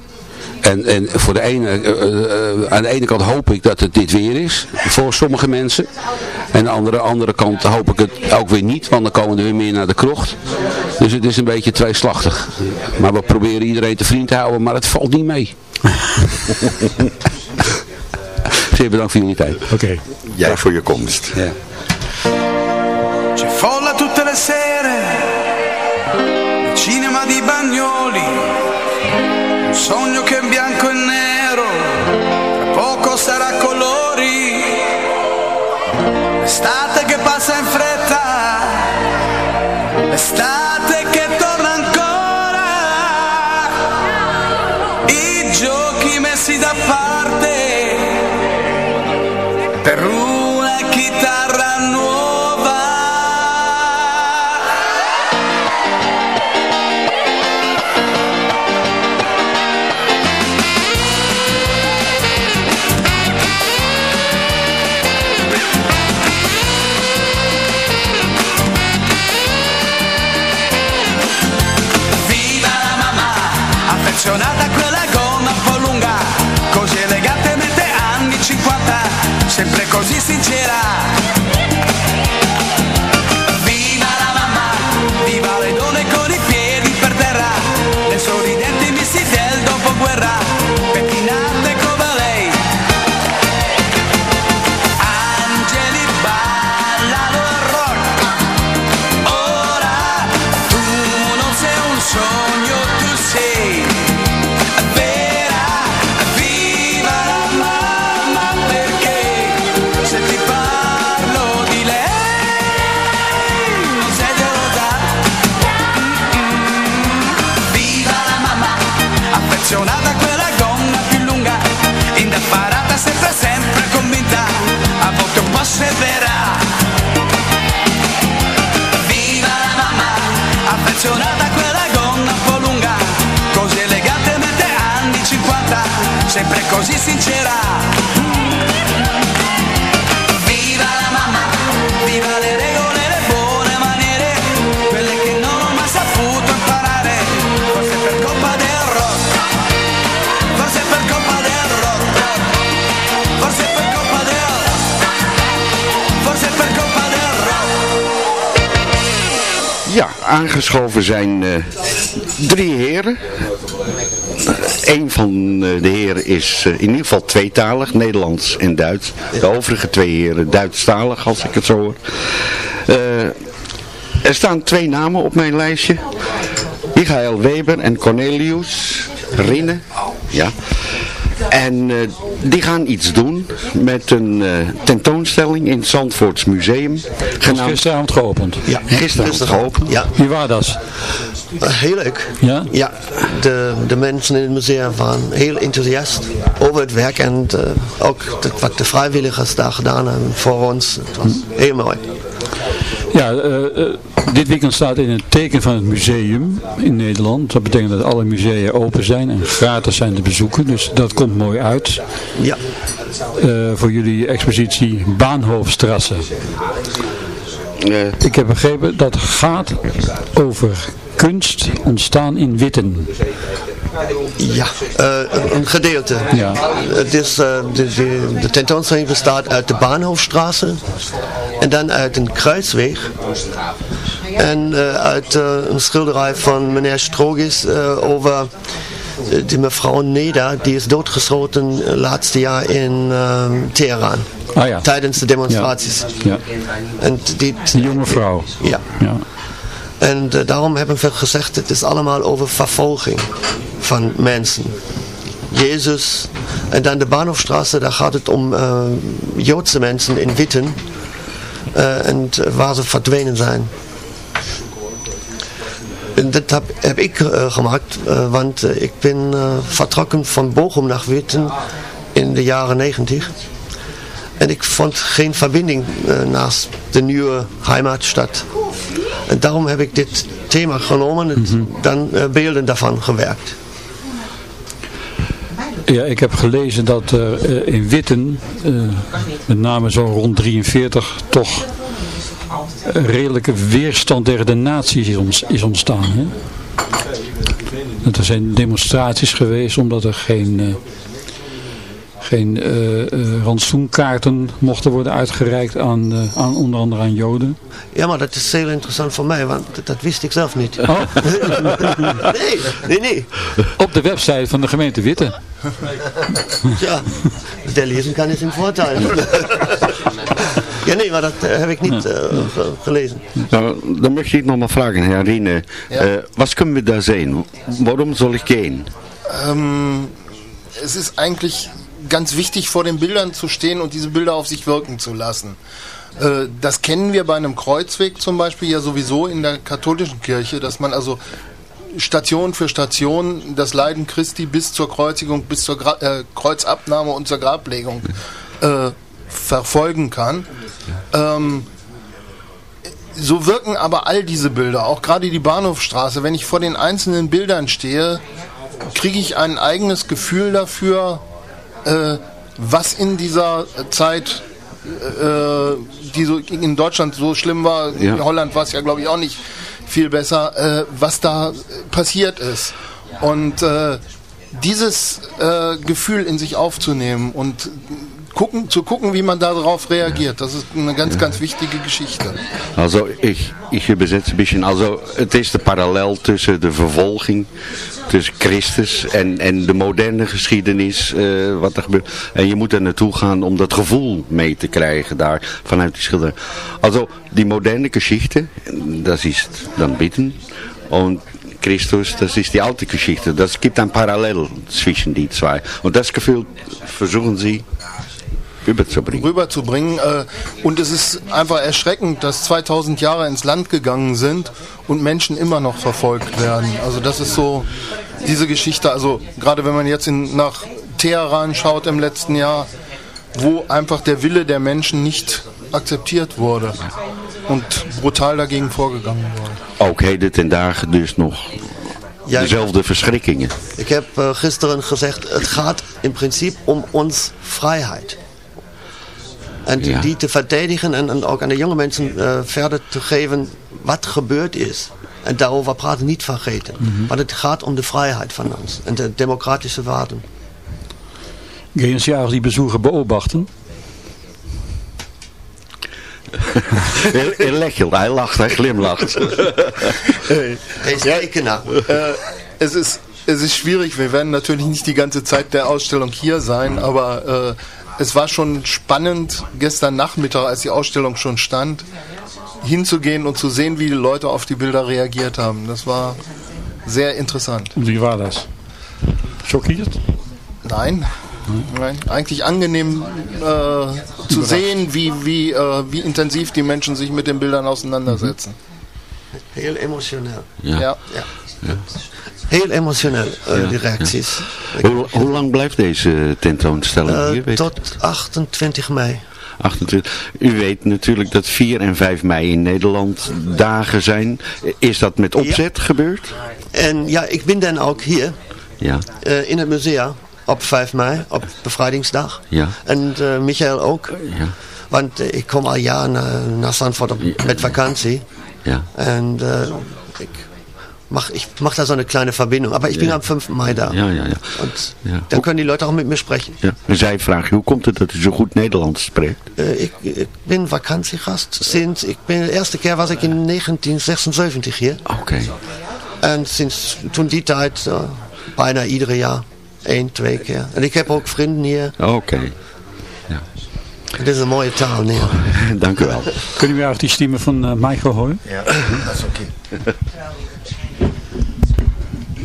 En, en voor de ene, uh, uh, aan de ene kant hoop ik dat het dit weer is, voor sommige mensen. En aan de andere, andere kant hoop ik het ook weer niet, want dan komen er weer meer naar de krocht. Dus het is een beetje tweeslachtig. Maar we proberen iedereen te vriend te houden, maar het valt niet mee. Zeer bedankt voor jullie tijd. Oké. Okay. Jij voor je komst. Ja. pasa. Aangeschoven zijn eh, drie heren. Een van eh, de heren is eh, in ieder geval tweetalig, Nederlands en Duits. De overige twee heren Duitsstalig, als ik het zo hoor. Eh, er staan twee namen op mijn lijstje. Michael Weber en Cornelius Rinne. Ja. En die gaan iets doen met een tentoonstelling in het Zandvoorts Museum. Dat is gisteravond geopend. Ja, Gisteravond geopend. Ja. Wie was dat? Heel leuk. Ja? Ja, de, de mensen in het museum waren heel enthousiast over het werk en uh, ook wat de vrijwilligers daar gedaan hebben voor ons. Het was heel mooi. Ja, uh, uh, dit weekend staat in het teken van het museum in Nederland. Dat betekent dat alle musea open zijn en gratis zijn te bezoeken. Dus dat komt mooi uit. Ja. Uh, voor jullie expositie Baanhoofdstrasse. Ik heb begrepen dat het gaat over kunst ontstaan in Witten. Ja, uh, een gedeelte. Ja. Het is, uh, de, de, de, tentoonstelling bestaat uit de Bahnhofstraße en dan uit een kruisweg. En uh, uit een schilderij van meneer Strogis over eh, die mevrouw Neda, die is doodgeschoten eh, laatste jaar in ehm, Teheran. Ah ja. Tijdens de demonstraties. Ja. En die, jonge vrouw. ja. Ja. En eh, daarom hebben we gezegd, het is allemaal over vervolging van mensen. Jezus. En dan de Bahnhofstraße, daar gaat het om eh, Joodse mensen in Witten. eh, en waar ze verdwenen zijn. En dat heb, ik gemaakt, want ik ben vertrokken van Bochum naar Witten in de jaren 90. En ik vond geen verbinding naast de nieuwe heimatstad. En daarom heb ik dit thema genomen en dan eh, beelden daarvan gewerkt. Ja, ik heb gelezen dat er eh, in Witten, eh, met name zo rond 43, toch een redelijke weerstand tegen de nazi's is, ontstaan. Hè? Dat er zijn demonstraties geweest omdat er geen, geen eh, eh, rantsoenkaarten mochten worden uitgereikt aan, eh, aan onder andere aan Joden. Ja, maar dat is heel interessant voor mij, want dat, dat wist ik zelf niet. nee, nee, nee. Op de website van de gemeente Witten. Ja, der lezen kan is een voordeel. ja, nee, maar dat heb ik niet eh, ge- gelezen. Nou, dan möchte ich noch mal fragen, Herr Rine, äh, was können wir da sehen? Warum soll ich gehen? Ähm, es ist eigentlich ganz wichtig, vor den Bildern zu stehen und diese Bilder auf sich wirken zu lassen. Äh, Das kennen wir bei einem Kreuzweg zum Beispiel ja sowieso in der katholischen Kirche, dass man also Station für Station das Leiden Christi bis zur Kreuzigung, bis zur Gra äh, Kreuzabnahme und zur Grablegung äh, verfolgen kann. Ähm, so wirken aber all diese Bilder, auch gerade die Bahnhofstraße. Wenn ich vor den einzelnen Bildern stehe, kriege ich ein eigenes Gefühl dafür, äh, was in dieser Zeit, äh, die so in Deutschland so schlimm war, Ja. in Holland war es ja glaube ich auch nicht viel besser, äh, was da passiert ist. Und äh, dieses Gefühl in sich aufzunehmen und gucken, zu gucken, wie man darauf reagiert, das ist eine ganz, ganz wichtige Geschichte. Also ich, ich übersetze ein bisschen. Also het is de parallel tussen de vervolging, tussen Christus en, en de moderne geschiedenis, eh, wat er gebeurt. En je moet er naartoe gaan om dat gevoel mee te krijgen daar, vanuit die schilder. Also die moderne Geschichte, das ist dann Bitten. Und Christus, das ist die alte Geschichte. Das gibt ein Parallel zwischen die zwei. Und das Gefühl versuchen sie rüberzubringen. rüberzubringen. Äh, und es ist einfach erschreckend, dass 2000 Jahre ins Land gegangen sind und Menschen immer noch verfolgt werden. Also das ist so diese Geschichte. Also gerade wenn man jetzt in, nach Teheran schaut im letzten Jahr, wo einfach der Wille der Menschen nicht akzeptiert wurde und brutal dagegen vorgegangen wurde. Ook heden ten dagen dus nog Ja, ik- dezelfde verschrikkingen. Ik heb eh, gisteren gezegd, het gaat in principe om ons vrijheid. En die, Ja. die te verdedigen en, en ook aan de jonge mensen eh, verder te geven wat gebeurd is. En daarover praten niet vergeten. Maar het gaat om de vrijheid van ons en de democratische waarden. Auch die Besucher beobachten? Hij, hij lächelt, hij lacht, hij glimlacht. Hij is. Äh, es ist es ist schwierig. Wir werden natürlich nicht die ganze Zeit der Ausstellung hier sein, aber äh, es war schon spannend gestern Nachmittag, als die Ausstellung schon stand, hinzugehen und zu sehen, wie die Leute auf die Bilder reagiert haben. Das war sehr interessant. Wie war das? Schockiert? Nein. Nein, eigentlich angenehm äh, zu sehen, wie, wie, äh, wie intensiv die Menschen sich mit den Bildern auseinandersetzen. Heel emotioneel. Ja. Ja. Ja. Heel emotioneel, Ja, die reacties. Hoe, hoe lang blijft deze tentoonstelling Eh, hier? Weet tot 28 mei. 28. U weet natuurlijk dat 4 en 5 mei in Nederland dagen zijn. Is dat met opzet gebeurd? En ja, ik ben dan ook hier Ja. eh, in het museum op 5 mei, op bevrijdingsdag. Ja. En Michael ook. Ja. Want ik kom al jaren naar, naar Zandvoort op, met vakantie. Ja. En ik, mag, ik mag da so eine kleine Verbindung. Aber ich bin Ja. am 5. Mai da. Ja, ja, ja. Und ja. dann können die Leute auch mit mir sprechen. ja. En zij vragen, hoe komt het dat u zo goed Nederlands spreekt? Äh, ich, ich bin Vakantiegast. Sinds, ich bin, de eerste keer was ik in 1976 hier. Oké. En sinds toen die tijd, äh, bijna ieder jaar. Eén, twee keer. En ik heb ook vrienden hier. Oké. Het is een mooie taal, nee. Dank u wel. Kunnen we ook die stemmen van uh, Michael horen? Ja, dat is oké.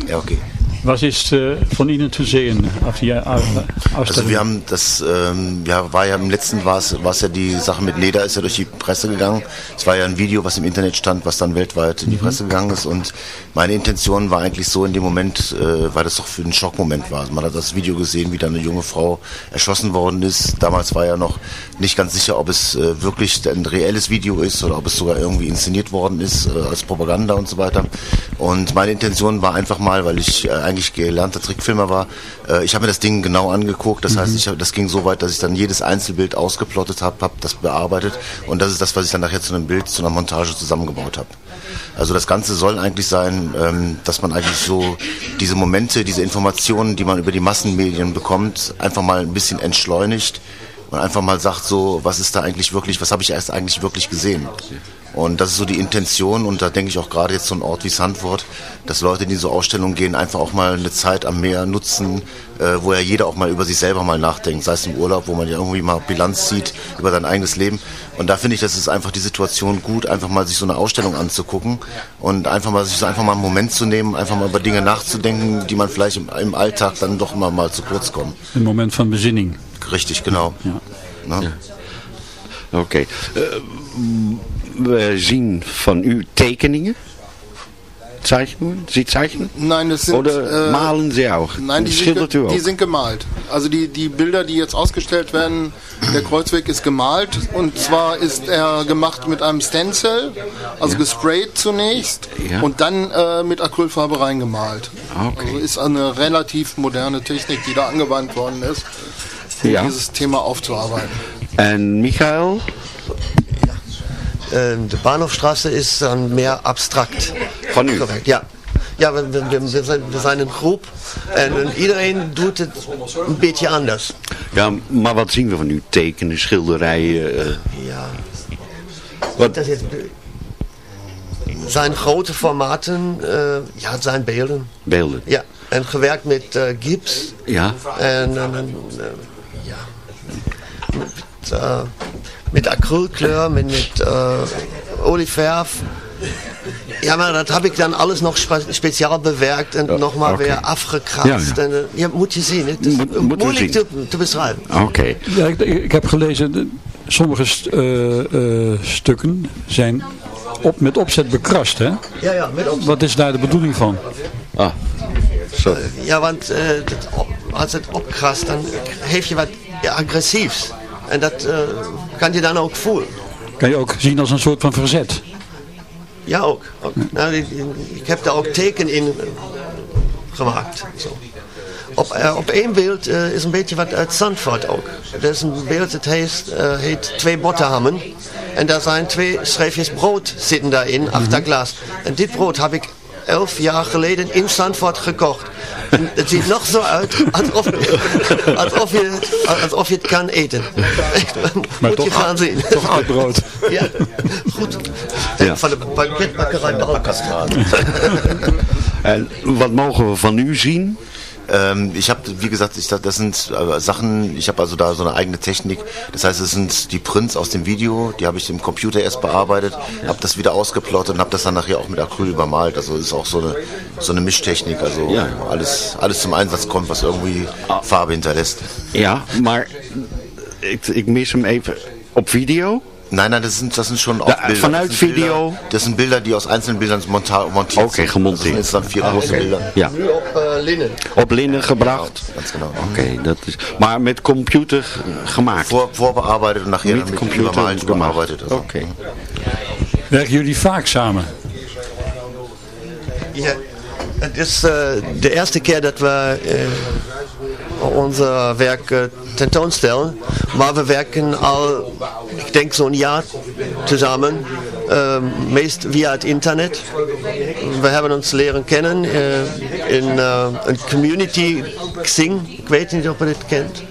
Ja, okay. Was ist äh, von Ihnen zu sehen auf die Ausstellung? Also wir haben das, ähm, ja, war ja im letzten war es, war es ja die Sache mit Leder, ist ja durch die Presse gegangen. Es war ja ein Video, was im Internet stand, was dann weltweit in die Presse gegangen ist. Und meine Intention war eigentlich so in dem Moment, äh, weil das doch für einen Schockmoment war. Also man hat das Video gesehen, wie da eine junge Frau erschossen worden ist. Damals war ja noch nicht ganz sicher, ob es äh, wirklich ein reelles Video ist oder ob es sogar irgendwie inszeniert worden ist äh, als Propaganda und so weiter. Und meine Intention war einfach mal, weil ich äh, eigentlich gelernter Trickfilmer war, äh, ich habe mir das Ding genau angeguckt. Das heißt, ich, hab- das ging so weit, dass ich dann jedes Einzelbild ausgeplottet habe, habe das bearbeitet und das ist das, was ich dann nachher zu einem Bild, zu einer Montage zusammengebaut habe. Also das Ganze soll eigentlich sein, ähm, dass man eigentlich so diese Momente, diese Informationen, die man über die Massenmedien bekommt, einfach mal ein bisschen entschleunigt und einfach mal sagt so, was ist da eigentlich wirklich, was habe ich erst eigentlich wirklich gesehen? Und das ist so die Intention und da denke ich auch gerade jetzt so ein Ort wie Sandford, dass Leute, die in so Ausstellungen gehen, einfach auch mal eine Zeit am Meer nutzen, äh, wo ja jeder auch mal über sich selber mal nachdenkt, sei es im Urlaub, wo man ja irgendwie mal Bilanz zieht über sein eigenes Leben. Und da finde ich, das ist einfach die Situation gut, einfach mal sich so eine Ausstellung anzugucken und einfach mal sich so einfach mal einen Moment zu nehmen, einfach mal über Dinge nachzudenken, die man vielleicht im, im Alltag dann doch immer mal zu kurz kommen. Een moment van bezinning. Richtig, genau. Ne? Oké. Eh, we zien van u tekeningen. Zeichnungen? Sie zeichnen? Nein, das sind... Oder äh, malen Sie auch? Nein, die sind, Schildert ge- u ook? die sind gemalt. Also die, die Bilder, die jetzt ausgestellt werden, der Kreuzweg ist gemalt. Und zwar ist er gemacht mit einem Stencil, also gesprayt zunächst Ja. und dann äh, mit Acrylfarbe reingemalt. Okay. Also ist eine relativ moderne Technik, die da angewandt worden ist, Ja. dieses Thema aufzuarbeiten. En Michael? Ähm, die Bahnhofstraße ist dann mehr abstrakt. Van u? Korrekt, ja. Ja, we, we, we, we zijn, een groep en, en iedereen doet het een beetje anders. Ja, maar wat zien we van u? Tekenen, schilderijen? eh, Ja. Wat? Dat is, zijn grote formaten, eh, ja, het zijn beelden. beelden? Ja, en gewerkt met eh, gips. Ja. En, en, met, eh, met acrylkleur, met, met eh, olieverf. Ja, maar dat heb ik dan alles nog spe- speciaal bewerkt en nog maar oké. weer afgekratst. Ja, ja. En, ja, moet je zien. Het is moeilijk te, te beschrijven. Oké. Ja, ik, ik heb gelezen, sommige st- eh, eh, stukken zijn op, met opzet bekrast. Hè? Ja, ja, met opzet. Wat is daar de bedoeling van? Ah, zo. Ja, want eh, als het opkrast, dan heeft je wat agressiefs. En dat eh, kan je dan ook voelen. Kan je ook zien als een soort van verzet. Ja, ook. ook. Nou, ik, ik heb daar ook teken in eh, gemaakt. Zo. Op, eh, op één beeld is een beetje wat uit Zandvoort ook. Er is een beeld, het heet, heet Twee Boterhammen. En daar zijn twee schijfjes brood zitten daarin, achter glas. En dit brood heb ik elf jaar geleden in Zandvoort gekocht. En het ziet nog zo uit alsof, alsof, je, alsof je het kan eten. Maar moet je toch- gaan zien. Toch oud brood. Ja, goed. Ja. Van de banketbakkerij Balkenstraat. En wat mogen we van u zien? Ähm, ich habe, wie gesagt, ich, das sind äh, Sachen, ich habe also da so eine eigene Technik. Das heißt, es sind die Prints aus dem Video, die habe ich im Computer erst bearbeitet, habe das wieder ausgeplottet und habe das dann nachher auch mit Acryl übermalt. Also ist auch so eine, so eine Mischtechnik, also Ja. alles, alles zum Einsatz kommt, was irgendwie Farbe hinterlässt. Ja, maar ik, ik mis hem even. Op video? Nein, nein, das sind, das sind schon auch Ja, Bilder. vanuit das Video? Bilder, das sind Bilder, die aus einzelnen Bildern montiert Oké, sind. gemonteerd. Das sind vier Ah, große. Bilder. Ja. Nu op eh, linnen. Op linnen gebracht? Ganz genau. Oké, dat is... Maar met computer gemaakt? Vor, vorbearbeitet und nachher Met computer. Oké. Werken jullie vaak samen? Ja, het is eh, de eerste keer dat we eh, unser Werk eh, tentoonstellen. Maar we werken al, ik denk zo'n jaar samen. eh, meest via het internet. We hebben ons leren kennen eh, in een community Xing. Ik weet niet of je dit kent.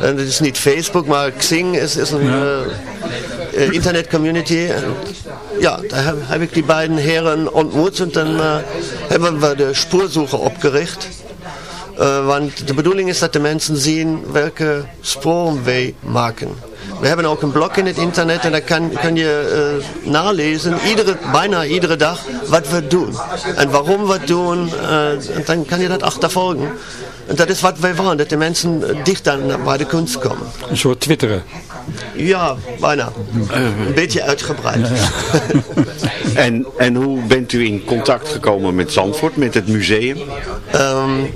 En het is niet Facebook, maar Xing is, een internetcommunity. En ja, daar heb, heb ik die beiden heren ontmoet en dan hebben we de spoorzoeker opgericht. Uh, want de bedoeling is dat de mensen zien welke sporen wij maken. We hebben ook een blog in het internet en daar kan, kun je uh, nalezen, iedere, bijna iedere dag, wat we doen. En waarom we het doen, uh, en dan kan je dat achtervolgen. En dat is wat wij willen, dat de mensen dicht aan bij de kunst komen. Een soort twitteren. Ja, bijna. Een beetje uitgebreid. En, en hoe bent u in contact gekomen met Zandvoort, met het museum? Um,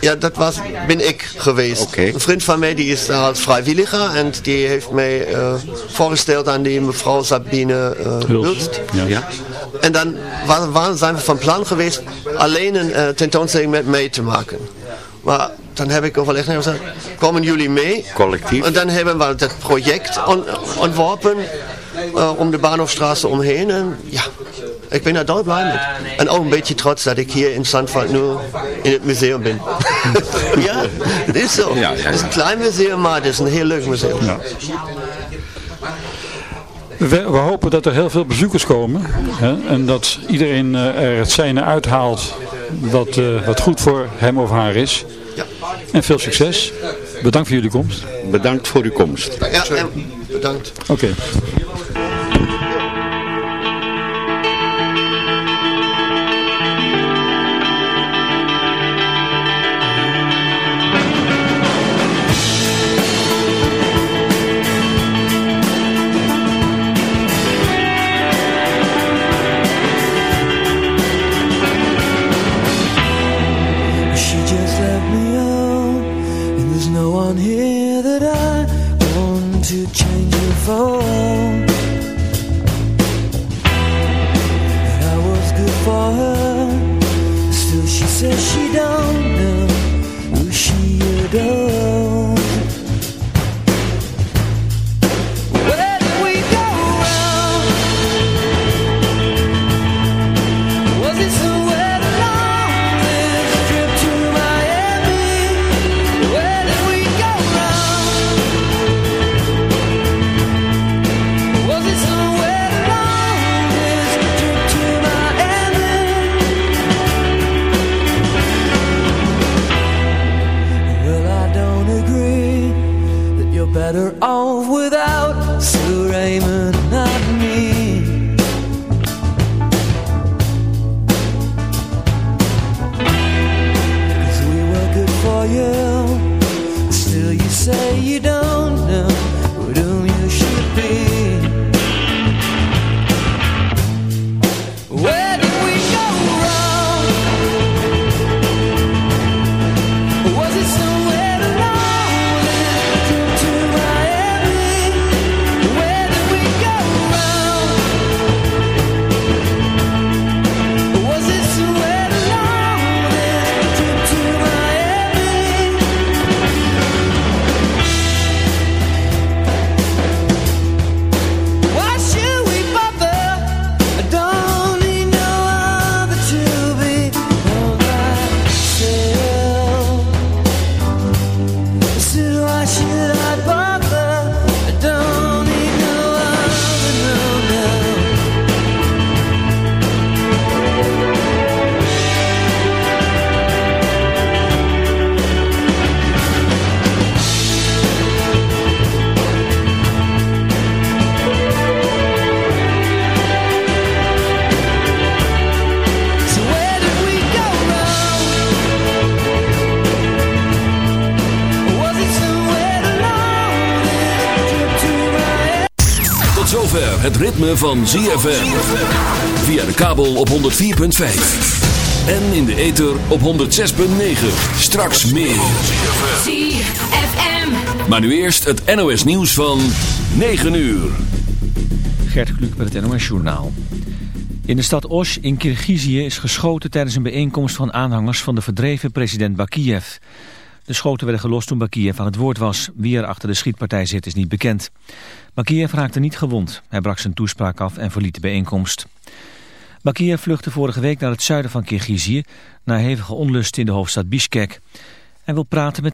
ja, dat was, ben ik geweest. Okay. Een vriend van mij die is daar als vrijwilliger en die heeft mij uh, voorgesteld aan die mevrouw Sabine uh, Hulst. Ja. ja. En dan waren, waren, zijn we van plan geweest alleen een uh, tentoonstelling met mij te maken. Maar dan heb ik overlegd en gezegd, komen jullie mee? Collectief. En dan hebben we dat project on, ontworpen uh, om de Bahnhofstraße omheen. En ja, ik ben daar dood blij met. En ook een beetje trots dat ik hier in Zandvoort nu in het museum ben. ja, het is zo. Ja, ja, Het is een klein museum, maar het is een heel leuk museum. Ja. We, we, hopen dat er heel veel bezoekers komen hè, en dat iedereen uh, er het zijne uithaalt wat, uh, wat goed voor hem of haar is. Ja. En veel succes. Bedankt voor jullie komst. Bedankt voor uw komst. Ja, bedankt. Oké. Okay. Ritme van ZFM. Via de kabel op 104.5. En in de ether op 106.9. Straks meer. ZFM. Maar nu eerst het NOS nieuws van 9 uur. Gert Kluk met het NOS journaal. In de stad Osh in Kirgizië is geschoten tijdens een bijeenkomst van aanhangers van de verdreven president Bakiev. De schoten werden gelost toen Bakiev aan het woord was. Wie er achter de schietpartij zit is niet bekend. Bakiev raakte niet gewond. Hij brak zijn toespraak af en verliet de bijeenkomst. Bakiev vluchtte vorige week naar het zuiden van Kirgizië... na hevige onlust in de hoofdstad Bishkek. Hij wil praten met